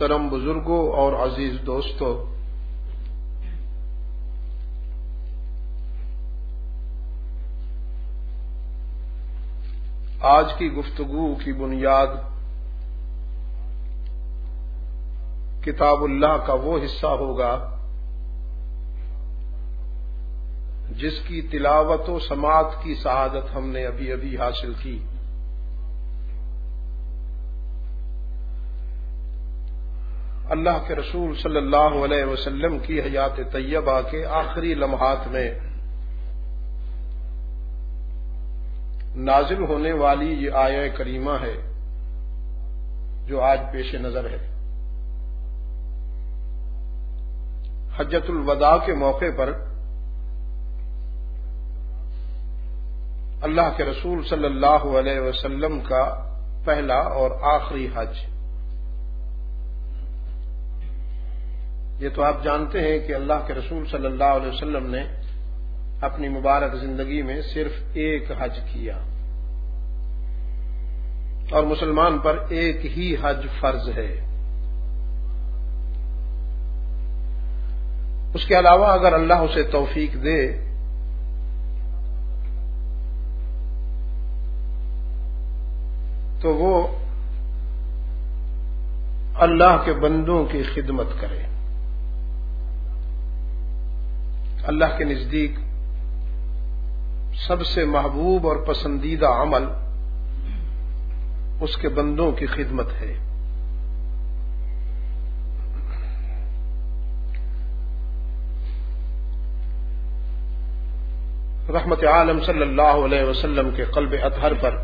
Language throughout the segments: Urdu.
کرم بزرگوں اور عزیز دوستوں۔ آج کی گفتگو کی بنیاد کتاب اللہ کا وہ حصہ ہوگا جس کی تلاوت و سماعت کی سعادت ہم نے ابھی ابھی حاصل کی۔ اللہ کے رسول صلی اللہ علیہ وسلم کی حیات طیبہ کے آخری لمحات میں نازل ہونے والی یہ آیا کریمہ ہے جو آج پیش نظر ہے۔ حجت الوداع کے موقع پر اللہ کے رسول صلی اللہ علیہ وسلم کا پہلا اور آخری حج۔ یہ تو آپ جانتے ہیں کہ اللہ کے رسول صلی اللہ علیہ وسلم نے اپنی مبارک زندگی میں صرف ایک حج کیا۔ اور مسلمان پر ایک ہی حج فرض ہے۔ اس کے علاوہ اگر اللہ اسے توفیق دے، تو وہ اللہ کے بندوں کی خدمت کرے۔ اللہ کے نزدیک سب سے محبوب اور پسندیدہ عمل اس کے بندوں کی خدمت ہے۔ رحمت عالم صلی اللہ علیہ وسلم کے قلب اطہر پر،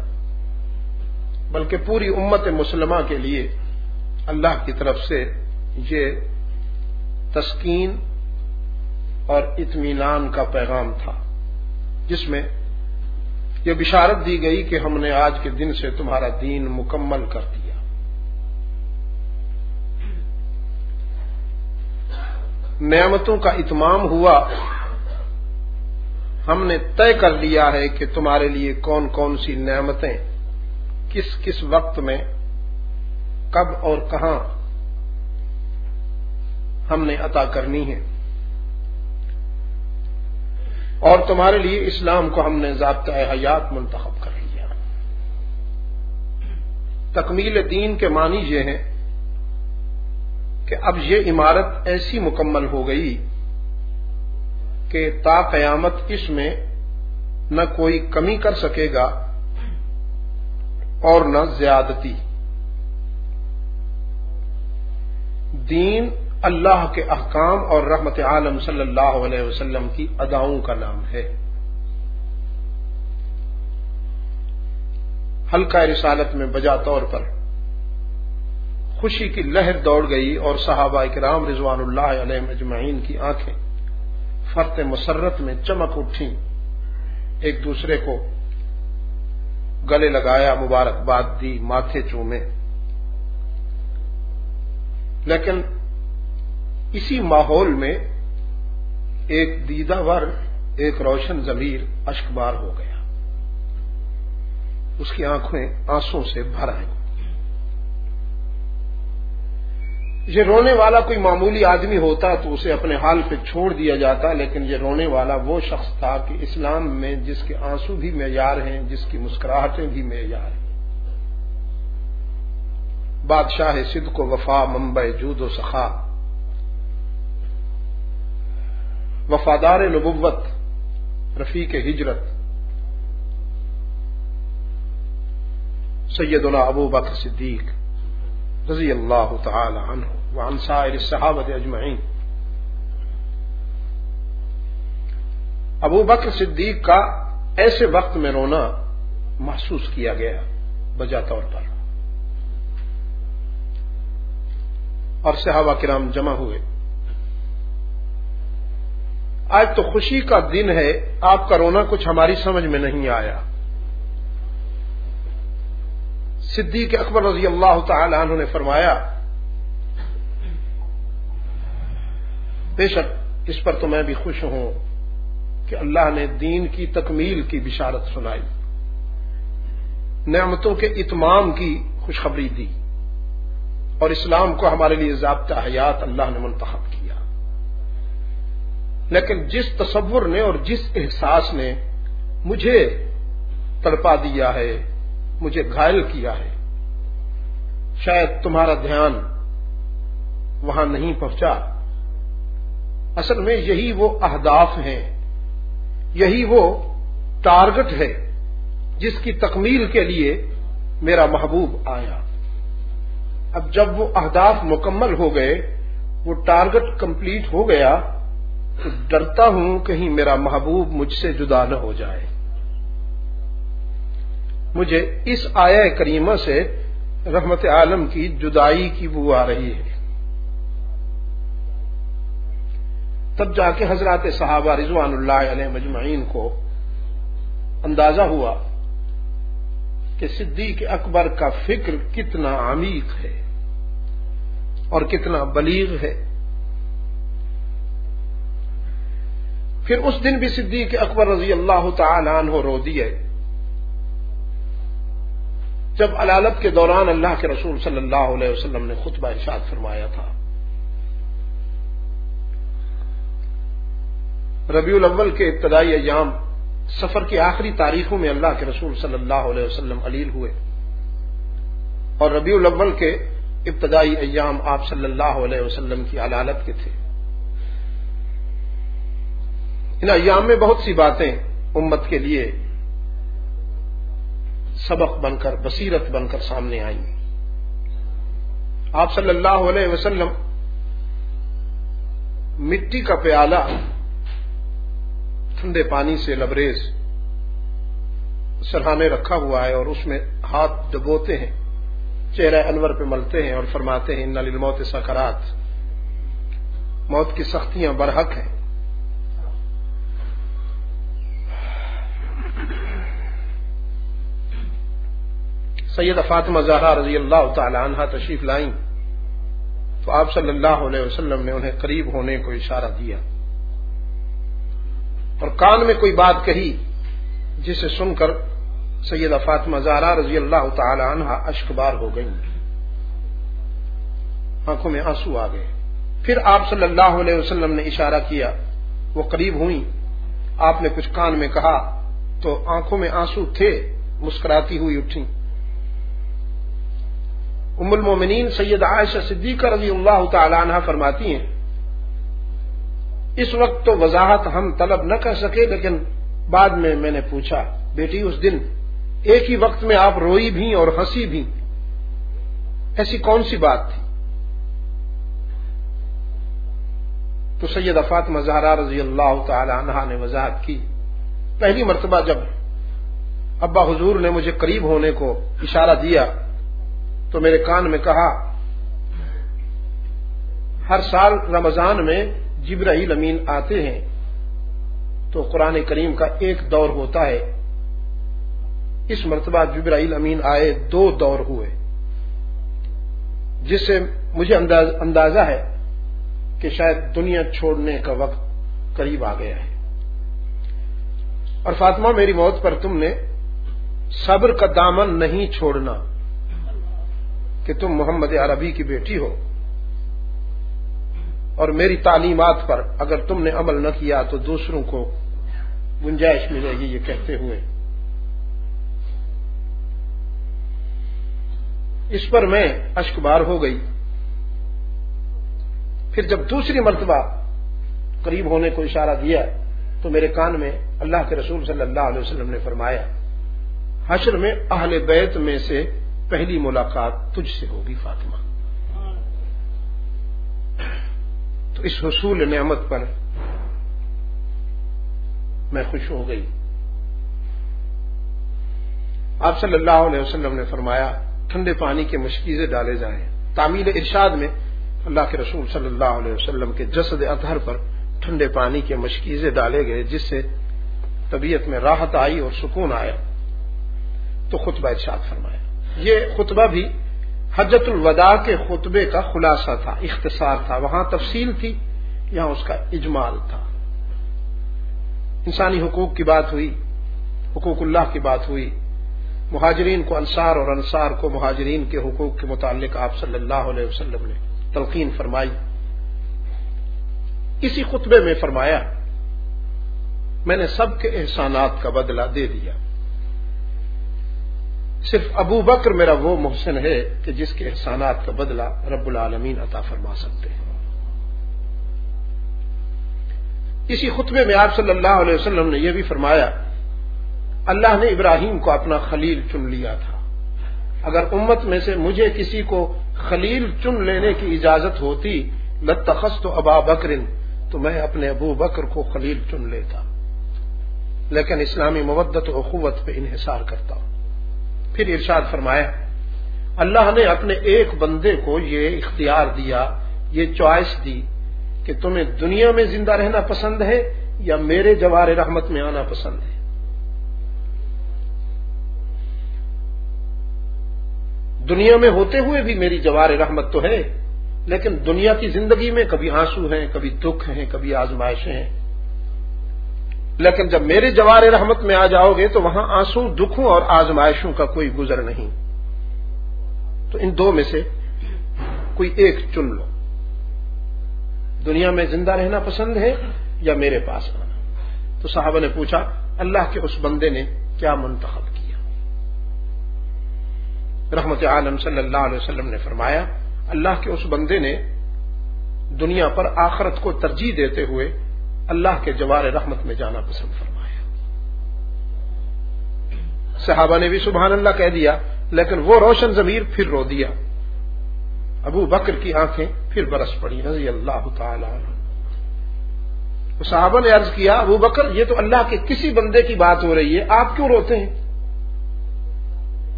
بلکہ پوری امت مسلمہ کے لیے اللہ کی طرف سے یہ تسکین اور اطمینان کا پیغام تھا، جس میں یہ بشارت دی گئی کہ ہم نے آج کے دن سے تمہارا دین مکمل کر دیا۔ نعمتوں کا اتمام ہوا۔ ہم نے طے کر لیا ہے کہ تمہارے لیے کون کون سی نعمتیں کس کس وقت میں، کب اور کہاں ہم نے عطا کرنی ہے اور تمہارے لیے اسلام کو ہم نے ضابطۂ حیات منتخب کر لیا۔ تکمیل دین کے معنی یہ ہیں کہ اب یہ عمارت ایسی مکمل ہو گئی کہ تا قیامت اس میں نہ کوئی کمی کر سکے گا اور نہ زیادتی۔ دین اللہ کے احکام اور رحمت عالم صلی اللہ علیہ وسلم کی اداؤں کا نام ہے۔ ہلکا رسالت میں بجا طور پر خوشی کی لہر دوڑ گئی اور صحابہ اکرام رضوان اللہ علیہ مجمعین کی آنکھیں فرت مسرت میں چمک اٹھی ایک دوسرے کو گلے لگایا، مبارکباد دی، ماتھے چومے۔ لیکن اسی ماحول میں ایک دیدہ ور، ایک روشن ضمیر اشکبار ہو گیا۔ اس کی آنکھیں آنسوں سے بھر آئیں۔ یہ رونے والا کوئی معمولی آدمی ہوتا تو اسے اپنے حال پہ چھوڑ دیا جاتا، لیکن یہ رونے والا وہ شخص تھا کہ اسلام میں جس کے آنسو بھی معیار ہیں، جس کی مسکراہٹیں بھی معیار ہیں۔ بادشاہ سدھ کو وفا ممبئی جود و سخا۔ وفادار نبوت، رفیق ہجرت۔ سیدنا ابو بکر صدیق رضی اللہ تعالی عنہ وعن سائر الصحابت اجمعین۔ ابو بکر صدیق کا ایسے وقت میں رونا محسوس کیا گیا بجا طور پر۔ اور صحابہ کرام جمع ہوئے۔ آج تو خوشی کا دن ہے، آپ کا رونا کچھ ہماری سمجھ میں نہیں آیا۔ صدیق اکبر رضی اللہ تعالی عنہ نے فرمایا، بے شک اس پر تو میں بھی خوش ہوں کہ اللہ نے دین کی تکمیل کی بشارت سنائی۔ نعمتوں کے اتمام کی خوشخبری دی اور اسلام کو ہمارے لیے ضابطہ حیات اللہ نے منتخب کیا لیکن جس تصور نے اور جس احساس نے مجھے تڑپا دیا ہے، مجھے گھائل کیا ہے، شاید تمہارا دھیان وہاں نہیں پہنچا۔ اصل میں یہی وہ اہداف ہیں، یہی وہ ٹارگٹ ہے جس کی تکمیل کے لیے میرا محبوب آیا۔ اب جب وہ اہداف مکمل ہو گئے، وہ ٹارگٹ کمپلیٹ ہو گیا ڈرتا ہوں کہیں میرا محبوب مجھ سے جدا نہ ہو جائے۔ مجھے اس آیا کریمہ سے رحمت عالم کی جدائی کی بو آ رہی ہے۔ تب جا کے حضرات صحابہ رضوان اللہ علیہ مجمعین کو اندازہ ہوا کہ صدیق اکبر کا فکر کتنا عمیق ہے اور کتنا بلیغ ہے۔ پھر اس دن بھی صدیق اکبر رضی اللہ تعالی عنہ رو دیے۔ جب علالت کے دوران اللہ کے رسول صلی اللہ علیہ وسلم نے خطبہ ارشاد فرمایا تھا۔ ربیع الاول کے ابتدائی ایام سفر کی آخری تاریخوں میں اللہ کے رسول صلی اللہ علیہ وسلم علیل ہوئے۔ اور ربیع الاول کے ابتدائی ایام آپ صلی اللہ علیہ وسلم کی علالت کے تھے۔ ان ایام میں بہت سی باتیں امت کے لیے سبق بن کر، بصیرت بن کر سامنے آئیں۔ آپ صلی اللہ علیہ وسلم مٹی کا پیالہ ٹھنڈے پانی سے لبریز سرحانے رکھا ہوا ہے اور اس میں ہاتھ ڈبوتے ہیں، چہرہ انور پہ ملتے ہیں اور فرماتے ہیں، ان موت سکرات موت کی سختیاں برحق ہیں۔ سید فاطمہ زہرا رضی اللہ تعالی عنہ تشریف لائیں تو آپ صلی اللہ علیہ وسلم نے انہیں قریب ہونے کو اشارہ دیا اور کان میں کوئی بات کہی جسے سن کر سیدہ فاطمہ زہرا رضی اللہ تعالی عنہ اشک بار ہو گئی آنکھوں میں آنسو آ گئے۔ پھر آپ صلی اللہ علیہ وسلم نے اشارہ کیا، وہ قریب ہوئی آپ نے کچھ کان میں کہا تو آنکھوں میں آنسو تھے، مسکراتی ہوئی اٹھی ام المومنین سید عائشہ صدیقہ رضی اللہ تعالی عنہ فرماتی ہیں، اس وقت تو وضاحت ہم طلب نہ کر سکے، لیکن بعد میں میں نے پوچھا، بیٹی، اس دن ایک ہی وقت میں آپ روئی بھی اور ہنسی بھی؟ ایسی کون سی بات تھی؟ تو سید افات مزارہ رضی اللہ تعالی عنہ نے وضاحت کی۔ پہلی مرتبہ جب ابا حضور نے مجھے قریب ہونے کو اشارہ دیا تو میرے کان میں کہا، ہر سال رمضان میں جبرائیل امین آتے ہیں تو قرآن کریم کا ایک دور ہوتا ہے۔ اس مرتبہ جبرائیل امین آئے دو دور ہوئے، جس سے مجھے اندازہ ہے کہ شاید دنیا چھوڑنے کا وقت قریب آ گیا ہے۔ اور فاطمہ میری موت پر تم نے صبر کا دامن نہیں چھوڑنا۔ کہ تم محمد عربی کی بیٹی ہو اور میری تعلیمات پر اگر تم نے عمل نہ کیا تو دوسروں کو گنجائش ملے گی، یہ کہتے ہوئے۔ اس پر میں اشک بار ہو گئی۔ پھر جب دوسری مرتبہ قریب ہونے کو اشارہ دیا تو میرے کان میں اللہ کے رسول صلی اللہ علیہ وسلم نے فرمایا، حشر میں اہل بیت میں سے پہلی ملاقات تجھ سے ہوگی، فاطمہ۔ تو اس حصول نعمت پر میں خوش ہو گئی۔ آپ صلی اللہ علیہ وسلم نے فرمایا، ٹھنڈے پانی کے مشکیزیں ڈالے جائیں۔ تعمیل ارشاد میں اللہ کے رسول صلی اللہ علیہ وسلم کے جسد اطہر پر ٹھنڈے پانی کے مشکیزیں ڈالے گئے، جس سے طبیعت میں راحت آئی اور سکون آیا۔ تو خطبہ ارشاد فرمایا۔ یہ خطبہ بھی حجت الوداع کے خطبے کا خلاصہ تھا، اختصار تھا۔ وہاں تفصیل تھی، یہاں اس کا اجمال تھا۔ انسانی حقوق کی بات ہوئی، حقوق اللہ کی بات ہوئی۔ مہاجرین کو انصار اور انصار کو مہاجرین کے حقوق کے متعلق آپ صلی اللہ علیہ وسلم نے تلقین فرمائی۔ اسی خطبے میں فرمایا، میں نے سب کے احسانات کا بدلہ دے دیا۔ صرف ابو بکر میرا وہ محسن ہے کہ جس کے احسانات کا بدلہ رب العالمین عطا فرما سکتے ہیں۔ اسی خطبے میں آپ صلی اللہ علیہ وسلم نے یہ بھی فرمایا، اللہ نے ابراہیم کو اپنا خلیل چن لیا تھا۔ اگر امت میں سے مجھے کسی کو خلیل چن لینے کی اجازت ہوتی لتخص تو ابا بکرن، تو میں اپنے ابو بکر کو خلیل چن لیتا۔ لیکن اسلامی مبت و اخوت پہ انحصار کرتا ہوں۔ پھر ارشاد فرمایا، اللہ نے اپنے ایک بندے کو یہ اختیار دیا، یہ چوائس دی کہ تمہیں دنیا میں زندہ رہنا پسند ہے یا میرے جوار رحمت میں آنا پسند ہے۔ دنیا میں ہوتے ہوئے بھی میری جوار رحمت تو ہے، لیکن دنیا کی زندگی میں کبھی آنسو ہیں، کبھی دکھ ہیں، کبھی آزمائشیں ہیں۔ لیکن جب میرے جوار رحمت میں آ جاؤ گے تو وہاں آنسو دکھوں اور آزمائشوں کا کوئی گزر نہیں۔ تو ان دو میں سے کوئی ایک چن لو۔ دنیا میں زندہ رہنا پسند ہے یا میرے پاس آنا؟ تو صاحبہ نے پوچھا، اللہ کے اس بندے نے کیا منتخب کیا؟ رحمت عالم صلی اللہ علیہ وسلم نے فرمایا، اللہ کے اس بندے نے دنیا پر آخرت کو ترجیح دیتے ہوئے اللہ کے جوار رحمت میں جانا پسند فرمایا۔ صحابہ نے بھی سبحان اللہ کہہ دیا، لیکن وہ روشن ضمیر پھر رو دیا۔ ابو بکر کی آنکھیں پھر برس پڑی، رضی اللہ تعالی صحابہ نے عرض کیا، ابو بکر، یہ تو اللہ کے کسی بندے کی بات ہو رہی ہے، آپ کیوں روتے ہیں؟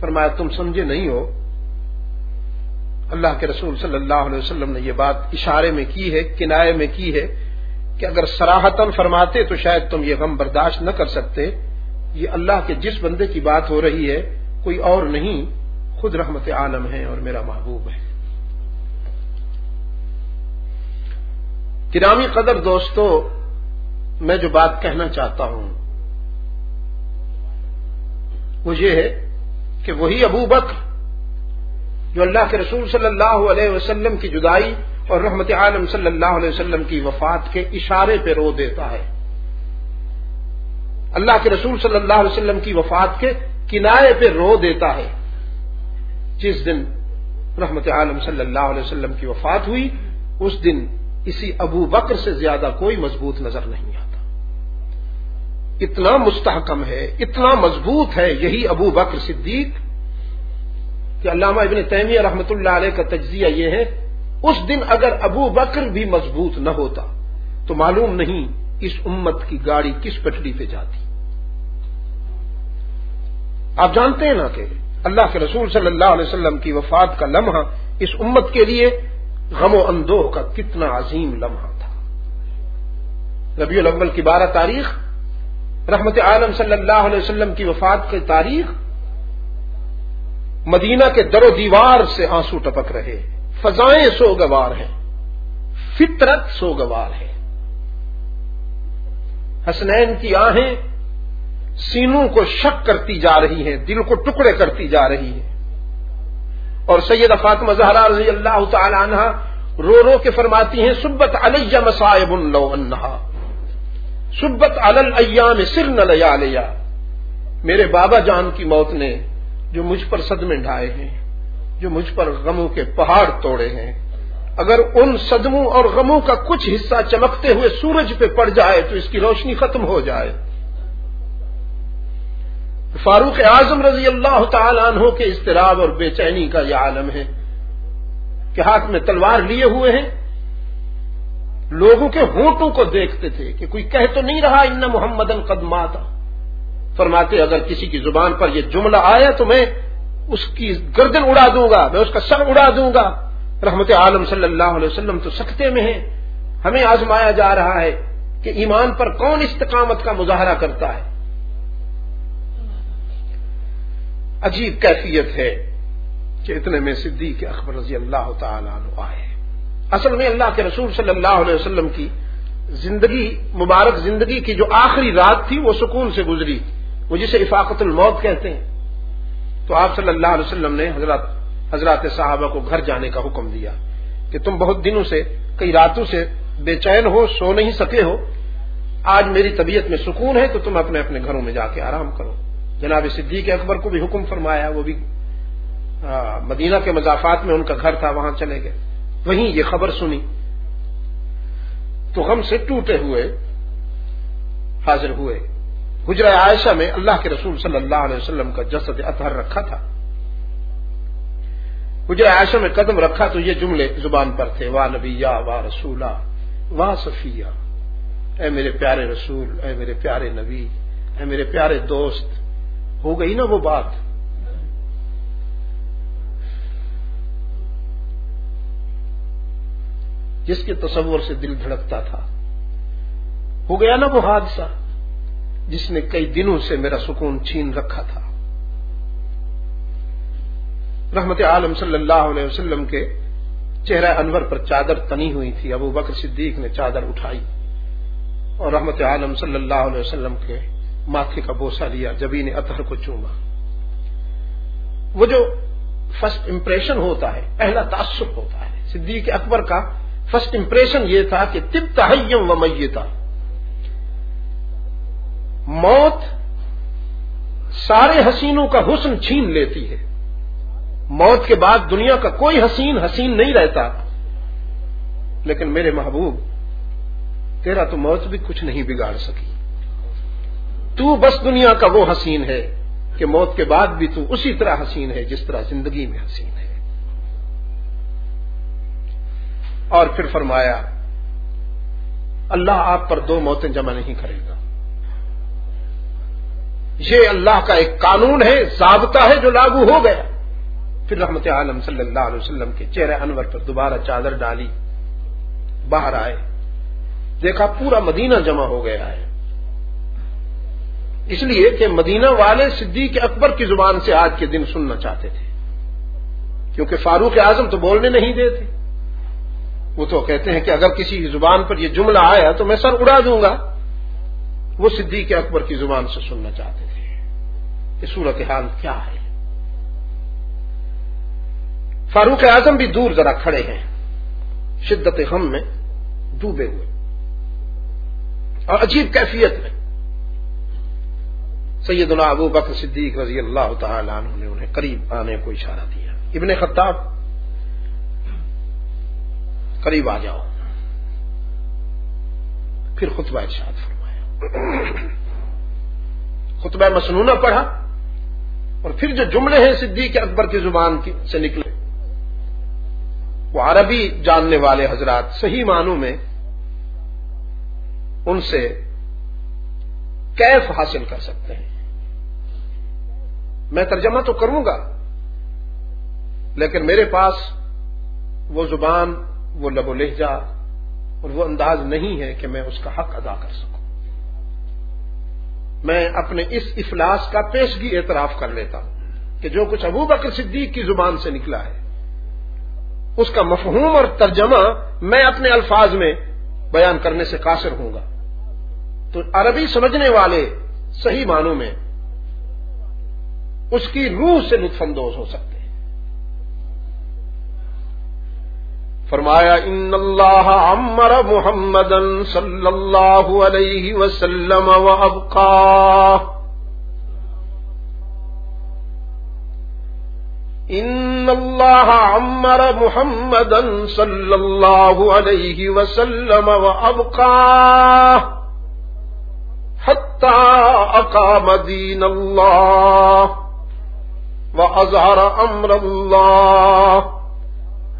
فرمایا، تم سمجھے نہیں ہو۔ اللہ کے رسول صلی اللہ علیہ وسلم نے یہ بات اشارے میں کی ہے کنارے میں کی ہے۔ کہ اگر سراہتن فرماتے تو شاید تم یہ غم برداشت نہ کر سکتے۔ یہ اللہ کے جس بندے کی بات ہو رہی ہے، کوئی اور نہیں، خود رحمت عالم ہے اور میرا محبوب ہے گرامی قدر دوستو، میں جو بات کہنا چاہتا ہوں، وہ یہ ہے کہ وہی ابو بکر، جو اللہ کے رسول صلی اللہ علیہ وسلم کی جدائی اور رحمت عالم صلی اللہ علیہ وسلم کی وفات کے اشارے پہ رو دیتا ہے۔ اللہ کے رسول صلی اللہ علیہ وسلم کی وفات کے کنارے پہ رو دیتا ہے۔ جس دن رحمت عالم صلی اللہ علیہ وسلم کی وفات ہوئی، اس دن اسی ابو بکر سے زیادہ کوئی مضبوط نظر نہیں آتا۔ اتنا مستحکم ہے، اتنا مضبوط ہے یہی ابو بکر صدیق کہ علامہ ابن تیمیہ رحمت اللہ علیہ کا تجزیہ یہ ہے اس دن اگر ابو بکر بھی مضبوط نہ ہوتا تو معلوم نہیں اس امت کی گاڑی کس پٹڑی پہ جاتی۔ آپ جانتے ہیں نا کہ اللہ کے رسول صلی اللہ علیہ وسلم کی وفات کا لمحہ اس امت کے لیے غم و اندوہ کا کتنا عظیم لمحہ تھا۔ ربیع الاول کی بارہ تاریخ، رحمت عالم صلی اللہ علیہ وسلم کی وفات کی تاریخ، مدینہ کے در و دیوار سے آنسو ٹپک رہے۔ ہیں فضائیں سوگوار ہیں، فطرت سوگوار ہے حسنین کی آہیں سینوں کو شک کرتی جا رہی ہیں، دل کو ٹکڑے کرتی جا رہی ہیں۔ اور سید فاطمہ زہرا رضی اللہ تعالی عنہ رو رو کے فرماتی ہیں، سبت علیہ مسائب لو انہا۔ سبت الایام سر نہ میرے بابا جان کی موت نے جو مجھ پر صدمے ڈھائے ہیں۔ جو مجھ پر غموں کے پہاڑ توڑے ہیں۔ اگر ان صدموں اور غموں کا کچھ حصہ چمکتے ہوئے سورج پہ پڑ جائے تو اس کی روشنی ختم ہو جائے۔ فاروق اعظم رضی اللہ تعالیٰ عنہ کے اضطراب اور بے چینی کا یہ عالم ہے کہ ہاتھ میں تلوار لیے ہوئے ہیں۔ لوگوں کے ہونٹوں کو دیکھتے تھے کہ کوئی کہہ تو نہیں رہا، ان محمد القدمات فرماتے، اگر کسی کی زبان پر یہ جملہ آیا تو میں اس کی گردن اڑا دوں گا، میں اس کا سر اڑا دوں گا۔ رحمت عالم صلی اللہ علیہ وسلم تو سکتے میں ہیں۔ ہمیں آزمایا جا رہا ہے کہ ایمان پر کون استقامت کا مظاہرہ کرتا ہے۔ عجیب کیفیت ہے کہ اتنے میں صدیق اکبر رضی اللہ تعالی عنہ آئے اصل میں اللہ کے رسول صلی اللہ علیہ وسلم کی زندگی، مبارک زندگی کی جو آخری رات تھی وہ سکون سے گزری، وہ جسے افاقت الموت کہتے ہیں۔ تو آپ صلی اللہ علیہ وسلم نے حضرت حضرات صحابہ کو گھر جانے کا حکم دیا کہ تم بہت دنوں سے کئی راتوں سے بے چین ہو، سو نہیں سکے ہو۔ آج میری طبیعت میں سکون ہے تو تم اپنے اپنے گھروں میں جا کے آرام کرو۔ جناب صدیق اکبر کو بھی حکم فرمایا، وہ بھی مدینہ کے مضافات میں ان کا گھر تھا، وہاں چلے گئے۔ وہیں یہ خبر سنی۔ تو ہم سے ٹوٹے ہوئے، حاضر ہوئے۔ گجرا عائشہ میں اللہ کے رسول صلی اللہ علیہ وسلم کا جسد اطہر رکھا تھا۔ گجرا عائشہ میں قدم رکھا تو یہ جملے زبان پر تھے واہ نبی یا واہ رسولہ واہ صفیہ اے میرے پیارے رسول، اے میرے پیارے نبی، اے میرے پیارے دوست، ہو گئی نا وہ بات؟ جس کے تصور سے دل دھڑکتا تھا۔ ہو گیا نا وہ حادثہ؟ جس نے کئی دنوں سے میرا سکون چھین رکھا تھا۔ رحمت عالم صلی اللہ علیہ وسلم کے چہرہ انور پر چادر تنی ہوئی تھی۔ ابو بکر صدیق نے چادر اٹھائی اور رحمت عالم صلی اللہ علیہ وسلم کے ماتھے کا بوسا لیا جبھی نے اطہر کو چوما۔ وہ جو فرسٹ امپریشن ہوتا ہے، پہلا تعصب ہوتا ہے۔ صدیق اکبر کا فرسٹ امپریشن یہ تھا کہ تب تحیم و میتا موت سارے حسینوں کا حسن چھین لیتی ہے۔ موت کے بعد دنیا کا کوئی حسین حسین نہیں رہتا۔ لیکن میرے محبوب، تیرا تو موت بھی کچھ نہیں بگاڑ سکی۔ تو بس دنیا کا وہ حسین ہے کہ موت کے بعد بھی تو اسی طرح حسین ہے جس طرح زندگی میں حسین ہے۔ اور پھر فرمایا، اللہ آپ پر دو موتیں جمع نہیں کرے گا۔ یہ اللہ کا ایک قانون ہے، ضابطہ ہے جو لاگو ہو گیا۔ پھر رحمت عالم صلی اللہ علیہ وسلم کے چہرے انور پر دوبارہ چادر ڈالی، باہر آئے۔ دیکھا پورا مدینہ جمع ہو گیا ہے۔ اس لیے کہ مدینہ والے صدیق اکبر کی زبان سے آج کے دن سننا چاہتے تھے۔ کیونکہ فاروق اعظم تو بولنے نہیں دیتے۔ وہ تو کہتے ہیں کہ اگر کسی زبان پر یہ جملہ آیا تو میں سر اڑا دوں گا۔ وہ صدیق اکبر کی زبان سے سننا چاہتے تھے۔ کہ صورت حال کیا ہے؟ فاروق اعظم بھی دور ذرا کھڑے ہیں۔ شدت غم میں ڈوبے ہوئے۔ اور عجیب کیفیت میں سید اللہ ابو بکر صدیق رضی اللہ تعالی عنہ نے انہیں قریب آنے کو اشارہ دیا۔ ابن خطاب، قریب آ جاؤ۔ پھر خطبہ ارشاد فرمایا۔ خطبہ مسنونہ پڑھا اور پھر جو جملے ہیں صدیق اکبر کی زبان سے نکلے۔ وہ عربی جاننے والے حضرات صحیح معنوں میں ان سے کیف حاصل کر سکتے ہیں۔ میں ترجمہ تو کروں گا، لیکن میرے پاس وہ زبان، وہ لب و لہجہ اور وہ انداز نہیں ہے کہ میں اس کا حق ادا کر سکوں۔ میں اپنے اس افلاس کا پیشگی اعتراف کر لیتا ہوں کہ جو کچھ ابو بکر صدیق کی زبان سے نکلا ہے، اس کا مفہوم اور ترجمہ میں اپنے الفاظ میں بیان کرنے سے قاصر ہوں گا۔ تو عربی سمجھنے والے صحیح معنوں میں اس کی روح سے لطف اندوز ہو سکتے ہیں فرمایا ان اللہ عمر محمد صلی اللہ علیہ وسلم و ابقا ان اللہ عمر محمد صلی اللہ علیہ وسلم و ابقا حتى اقام دين الله وأظهر أمر الله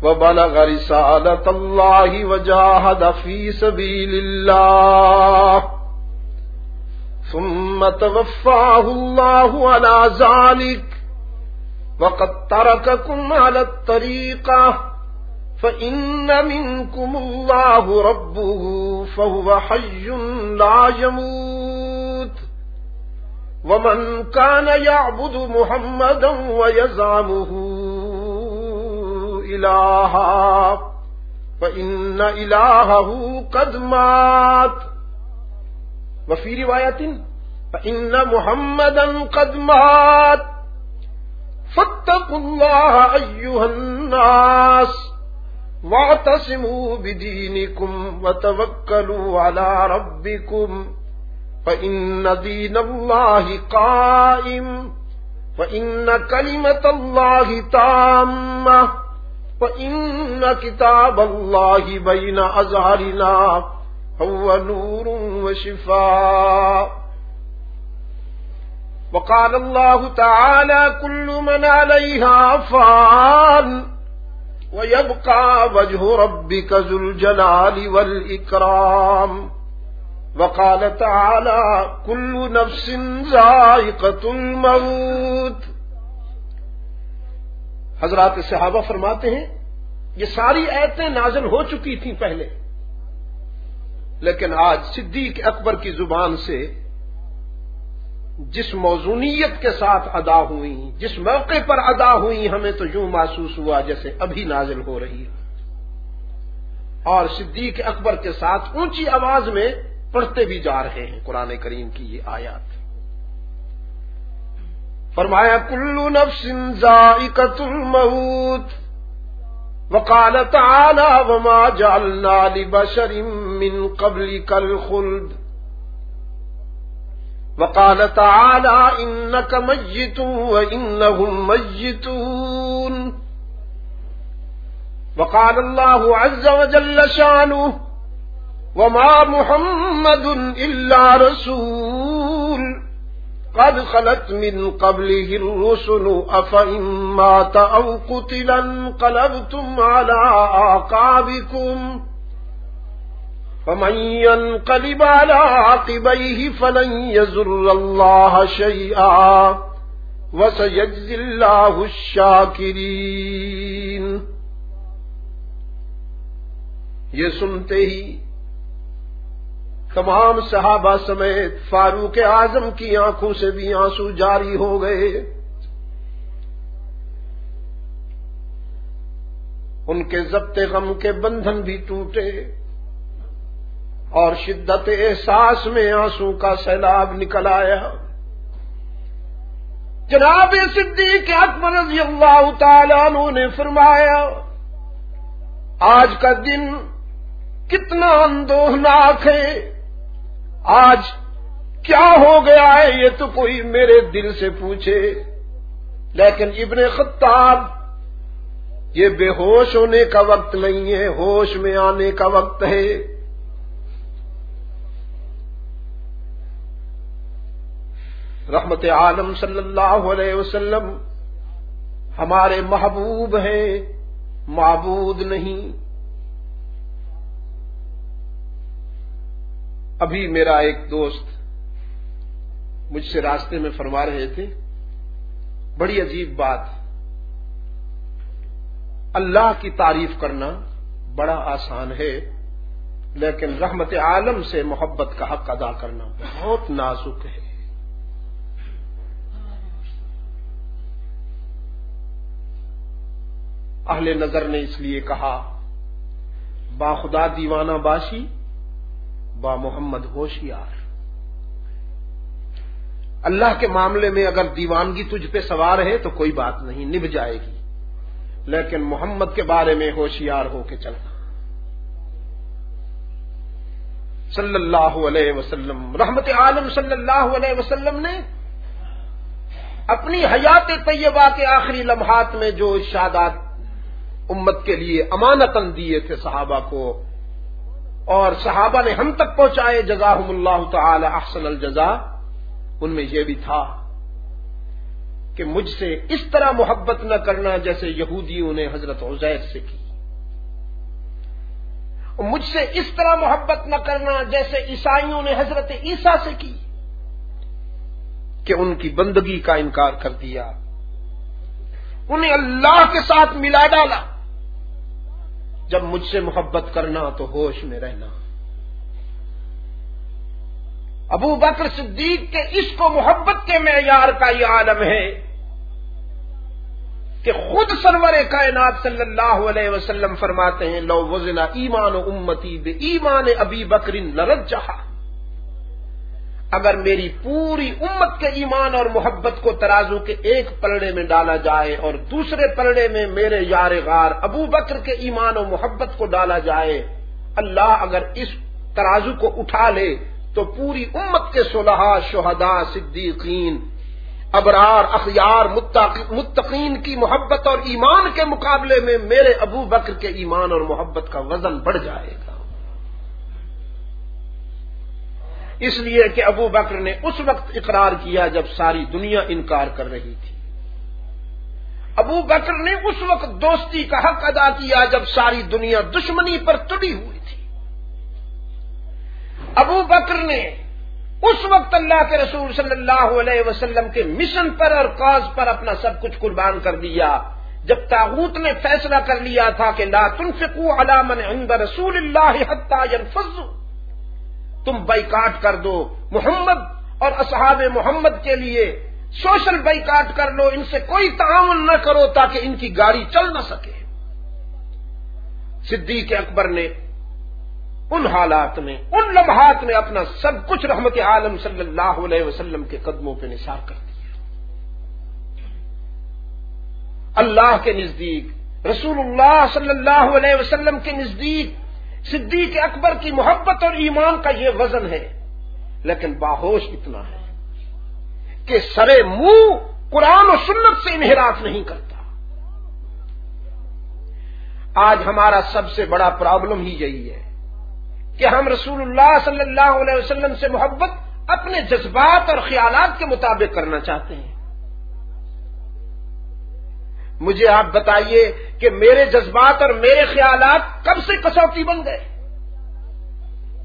وبلغ رسالة الله وجاهد في سبيل الله. ثم توفاه الله على ذلك. وقد ترككم على الطريقة فإن منكم الله ربه فهو حي لا يموت. ومن كان يعبد محمدا ويزعمه إلها، فإن إلهه قد مات. وفي رواية، فإن محمدا قد مات. فاتقوا الله أيها الناس، واعتصموا بدينكم وتوكلوا على ربكم، فإن دين الله قائم، فإن كلمة الله تامة. فإن كتاب الله بين أزهرنا هو نور وشفاء. وقال الله تعالى كل من عليها فان ويبقى وجه ربك ذو الجلال والإكرام. وقال تعالى كل نفس ذائقة الموت. حضرات صحابہ فرماتے ہیں، یہ ساری ایتیں نازل ہو چکی تھیں پہلے۔ لیکن آج صدیق اکبر کی زبان سے جس موزونیت کے ساتھ ادا ہوئی، جس موقع پر ادا ہوئی، ہمیں تو یوں محسوس ہوا جیسے ابھی نازل ہو رہی ہے۔ اور صدیق اکبر کے ساتھ اونچی آواز میں پڑھتے بھی جا رہے ہیں قرآن کریم کی یہ آیات۔ فرمایا کلو نفس ذائقت الموت. وقال تعالى وما جعلنا لبشر من قبلك الخلد. وقال تعالى إنك ميت وإنهم ميتون. وقال الله عز وجل شانه وما محمد إلا رسول. قد خلت من قبله الرسل، أفإن مات أو قتلا قلبتم على آقابكم فمن ينقلب على عقبيه فلن يزر الله شيئا، وسيجزي الله الشاكرين. یہ سنتے ہی تمام صحابہ سمیت فاروق اعظم کی آنکھوں سے بھی آنسو جاری ہو گئے۔ ان کے ضبط غم کے بندھن بھی ٹوٹے اور شدت احساس میں آنسو کا سیلاب نکل آیا۔ جناب صدیق اکبر رضی اللہ تعالیٰ عنہ نے فرمایا، آج کا دن کتنا اندوہناک ہے۔ آج کیا ہو گیا ہے یہ تو کوئی میرے دل سے پوچھے۔ لیکن ابن خطاب یہ بے ہوش ہونے کا وقت نہیں ہے، ہوش میں آنے کا وقت ہے۔ رحمت عالم صلی اللہ علیہ وسلم ہمارے محبوب ہیں، معبود نہیں۔ ابھی میرا ایک دوست مجھ سے راستے میں فرما رہے تھے، بڑی عجیب بات۔ اللہ کی تعریف کرنا بڑا آسان ہے، لیکن رحمت عالم سے محبت کا حق ادا کرنا بہت نازک ہے۔ اہل نظر نے اس لیے کہا با خدا دیوانہ باشی با محمد ہوشیار۔ اللہ کے معاملے میں اگر دیوانگی تجھ پہ سوار ہے تو کوئی بات نہیں، نب جائے گی۔ لیکن محمد کے بارے میں ہوشیار ہو کے چلنا۔ صلی اللہ علیہ وسلم، رحمت عالم صلی اللہ علیہ وسلم نے اپنی حیات طیبہ کے آخری لمحات میں جو ارشادات امت کے لیے امانتن دیے تھے صحابہ کو اور صحابہ نے ہم تک پہنچائے، جزاہم اللہ تعالی احسن الجزا ان میں یہ بھی تھا کہ مجھ سے اس طرح محبت نہ کرنا جیسے یہودیوں نے حضرت عزیر سے کی۔ مجھ سے اس طرح محبت نہ کرنا جیسے عیسائیوں نے حضرت عیسیٰ سے کی کہ ان کی بندگی کا انکار کر دیا۔ انہیں اللہ کے ساتھ ملا ڈالا۔ جب مجھ سے محبت کرنا تو ہوش میں رہنا۔ ابو بکر صدیق کے عشق و محبت کے معیار کا یہ عالم ہے کہ خود سرور کائنات صلی اللہ علیہ وسلم فرماتے ہیں، لو وزنا ایمان و امتی بے ایمان ابی بکر لرد جہاں اگر میری پوری امت کے ایمان اور محبت کو ترازو کے ایک پلڑے میں ڈالا جائے اور دوسرے پلڑے میں میرے یار غار ابو بکر کے ایمان و محبت کو ڈالا جائے، اللہ اگر اس ترازو کو اٹھا لے تو پوری امت کے صلحاء، شہداء، صدیقین، ابرار، اخیار متقین کی محبت اور ایمان کے مقابلے میں میرے ابو بکر کے ایمان اور محبت کا وزن بڑھ جائے گا۔ اس لیے کہ ابو بکر نے اس وقت اقرار کیا جب ساری دنیا انکار کر رہی تھی۔ ابو بکر نے اس وقت دوستی کا حق ادا کیا جب ساری دنیا دشمنی پر تڑی ہوئی تھی۔ ابو بکر نے اس وقت اللہ کے رسول صلی اللہ علیہ وسلم کے مشن پر اور کاز پر اپنا سب کچھ قربان کر دیا۔ جب تاغوت نے فیصلہ کر لیا تھا کہ لا تنفقوا علی من عند رسول اللہ حتی ينفذوا۔ تم بائیکاٹ کر دو محمد اور اصحاب محمد کے لیے سوشل بائیکاٹ کر لو ان سے کوئی تعاون نہ کرو تاکہ ان کی گاڑی چل نہ سکے۔ صدیق اکبر نے ان حالات میں، ان لمحات میں اپنا سب کچھ رحمت عالم صلی اللہ علیہ وسلم کے قدموں پہ نثار کر دیا۔ اللہ کے نزدیک، رسول اللہ صلی اللہ علیہ وسلم کے نزدیک صدیق اکبر کی محبت اور ایمان کا یہ وزن ہے، لیکن باہوش اتنا ہے کہ سرے منہ قرآن و سنت سے انحراف نہیں کرتا۔ آج ہمارا سب سے بڑا پرابلم ہی یہی ہے کہ ہم رسول اللہ صلی اللہ علیہ وسلم سے محبت اپنے جذبات اور خیالات کے مطابق کرنا چاہتے ہیں۔ مجھے آپ بتائیے کہ میرے جذبات اور میرے خیالات کب سے کسوٹی بن گئے؟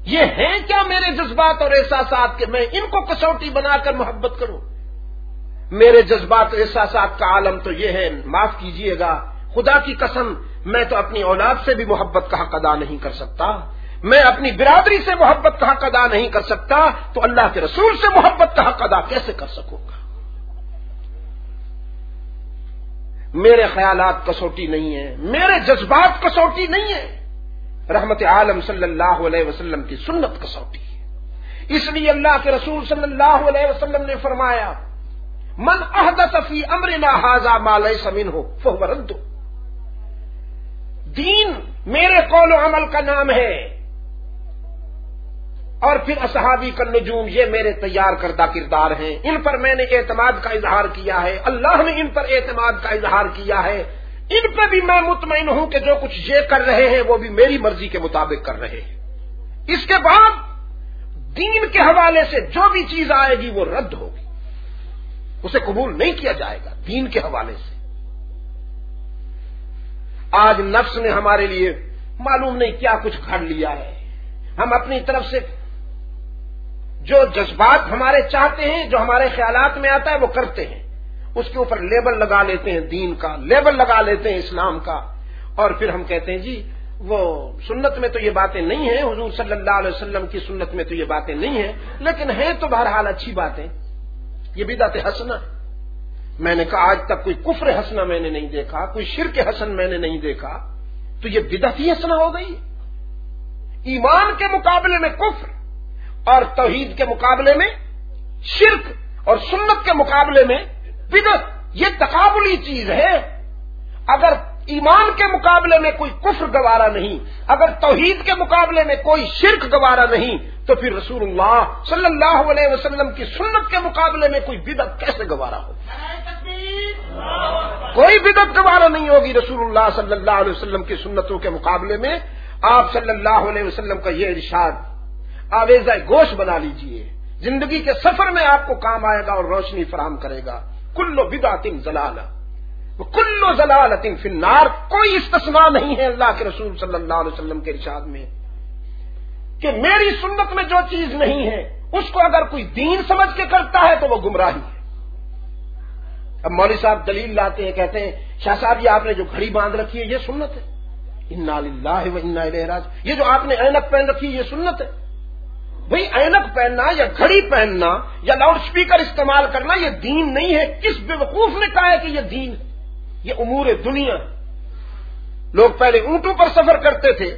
یہ ہیں کیا میرے جذبات اور احساسات کے میں ان کو کسوٹی بنا کر محبت کروں؟ میرے جذبات اور احساسات کا عالم تو یہ ہے، معاف کیجیے گا، خدا کی قسم، میں تو اپنی اولاد سے بھی محبت کا حق ادا نہیں کر سکتا۔ میں اپنی برادری سے محبت کا حق ادا نہیں کر سکتا، تو اللہ کے رسول سے محبت کا حق ادا کیسے کر سکوں گا؟ میرے خیالات کسوٹی نہیں ہے میرے جذبات کسوٹی نہیں ہے رحمت عالم صلی اللہ علیہ وسلم کی سنت کسوٹی ہے۔ اس لیے اللہ کے رسول صلی اللہ علیہ وسلم نے فرمایا، من احدث فی امرنا حاضا مال سمین ہو رد. دین میرے قول و عمل کا نام ہے۔ اور پھر اصحابی کا نجوم یہ میرے تیار کردہ کردار ہیں۔ ان پر میں نے اعتماد کا اظہار کیا ہے۔ اللہ نے ان پر اعتماد کا اظہار کیا ہے۔ ان پہ بھی میں مطمئن ہوں کہ جو کچھ یہ کر رہے ہیں وہ بھی میری مرضی کے مطابق کر رہے ہیں۔ اس کے بعد دین کے حوالے سے جو بھی چیز آئے گی وہ رد ہوگی۔ اسے قبول نہیں کیا جائے گا دین کے حوالے سے۔ آج نفس نے ہمارے لیے معلوم نہیں کیا کچھ گھڑ لیا ہے۔ ہم اپنی طرف سے جو جذبات ہمارے چاہتے ہیں، جو ہمارے خیالات میں آتا ہے، وہ کرتے ہیں۔ اس کے اوپر لیبل لگا لیتے ہیں، دین کا لیبل لگا لیتے ہیں، اسلام کا۔ اور پھر ہم کہتے ہیں جی وہ سنت میں تو یہ باتیں نہیں ہیں، حضور صلی اللہ علیہ وسلم کی سنت میں تو یہ باتیں نہیں ہیں، لیکن ہیں تو بہرحال اچھی باتیں۔ یہ بدعت ہنسنا میں نے کہا، آج تک کوئی کفر ہنسنا میں نے نہیں دیکھا، کوئی شرک حسن میں نے نہیں دیکھا۔ تو یہ بدعت ہی ہنسنا ہو گئی۔ ایمان کے مقابلے میں کفر۔ اور توحید کے مقابلے میں، شرک اور سنت کے مقابلے میں بدت یہ تقابلی چیز ہے۔ اگر ایمان کے مقابلے میں کوئی کفر گوارا نہیں، اگر توحید کے مقابلے میں کوئی شرک گوارا نہیں، تو پھر رسول اللہ صلی اللہ علیہ وسلم کی سنت کے مقابلے میں کوئی بدت کیسے گوارا ہو؟ کوئی بدت گوارا نہیں ہوگی رسول اللہ صلی اللہ علیہ وسلم کی سنتوں کے مقابلے میں۔ آپ صلی اللہ علیہ وسلم کا یہ ارشاد آویزہ گوشت بنا لیجیے۔ زندگی کے سفر میں آپ کو کام آئے گا اور روشنی فراہم کرے گا۔ کلو بدا تم زلال کلو زلال فنار کوئی استثناء نہیں ہے اللہ کے رسول صلی اللہ علیہ وسلم کے ارشاد میں کہ میری سنت میں جو چیز نہیں ہے، اس کو اگر کوئی دین سمجھ کے کرتا ہے تو وہ گمراہی ہے۔ اب مولوی صاحب دلیل لاتے ہیں، کہتے ہیں، شاہ صاحب، یہ آپ نے جو گھڑی باندھ رکھی ہے، یہ سنت ہے۔ انا و انا راج یہ جو آپ نے اینک پہن رکھی ہے، یہ سنت ہے۔ بھئی اینک پہننا یا گھڑی پہننا یا لاؤڈ اسپیکر استعمال کرنا یہ دین نہیں ہے۔ کس بے وقوف نے کہا ہے کہ یہ دین ہے۔ یہ امور دنیا لوگ پہلے اونٹوں پر سفر کرتے تھے۔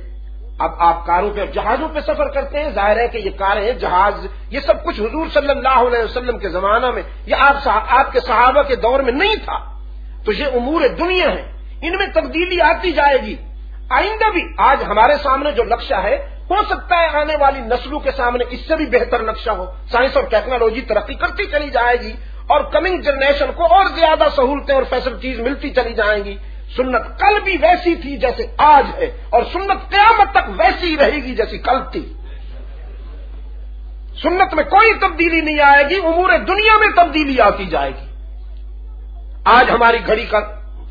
اب آپ کاروں پہ جہازوں پہ سفر کرتے ہیں۔ ظاہر ہے کہ یہ کاریں جہاز، یہ سب کچھ حضور صلی اللہ علیہ وسلم کے زمانہ میں یہ آپ آپ کے صحابہ کے دور میں نہیں تھا۔ تو یہ امور دنیا ہے ان میں تبدیلی آتی جائے گی۔ آئندہ بھی آج ہمارے سامنے جو نقشہ ہے ہو سکتا ہے آنے والی نسلوں کے سامنے اس سے بھی بہتر نقشہ ہو۔ سائنس اور ٹیکنالوجی ترقی کرتی چلی جائے گی اور کمنگ جنریشن کو اور زیادہ سہولتیں اور فیسلٹیز ملتی چلی جائیں گی۔ سنت کل بھی ویسی تھی جیسے آج ہے اور سنت قیامت تک ویسی ہی رہے گی جیسی کل تھی۔ سنت میں کوئی تبدیلی نہیں آئے گی، امور دنیا میں تبدیلی آتی جائے گی۔ آج ہماری گھڑی کا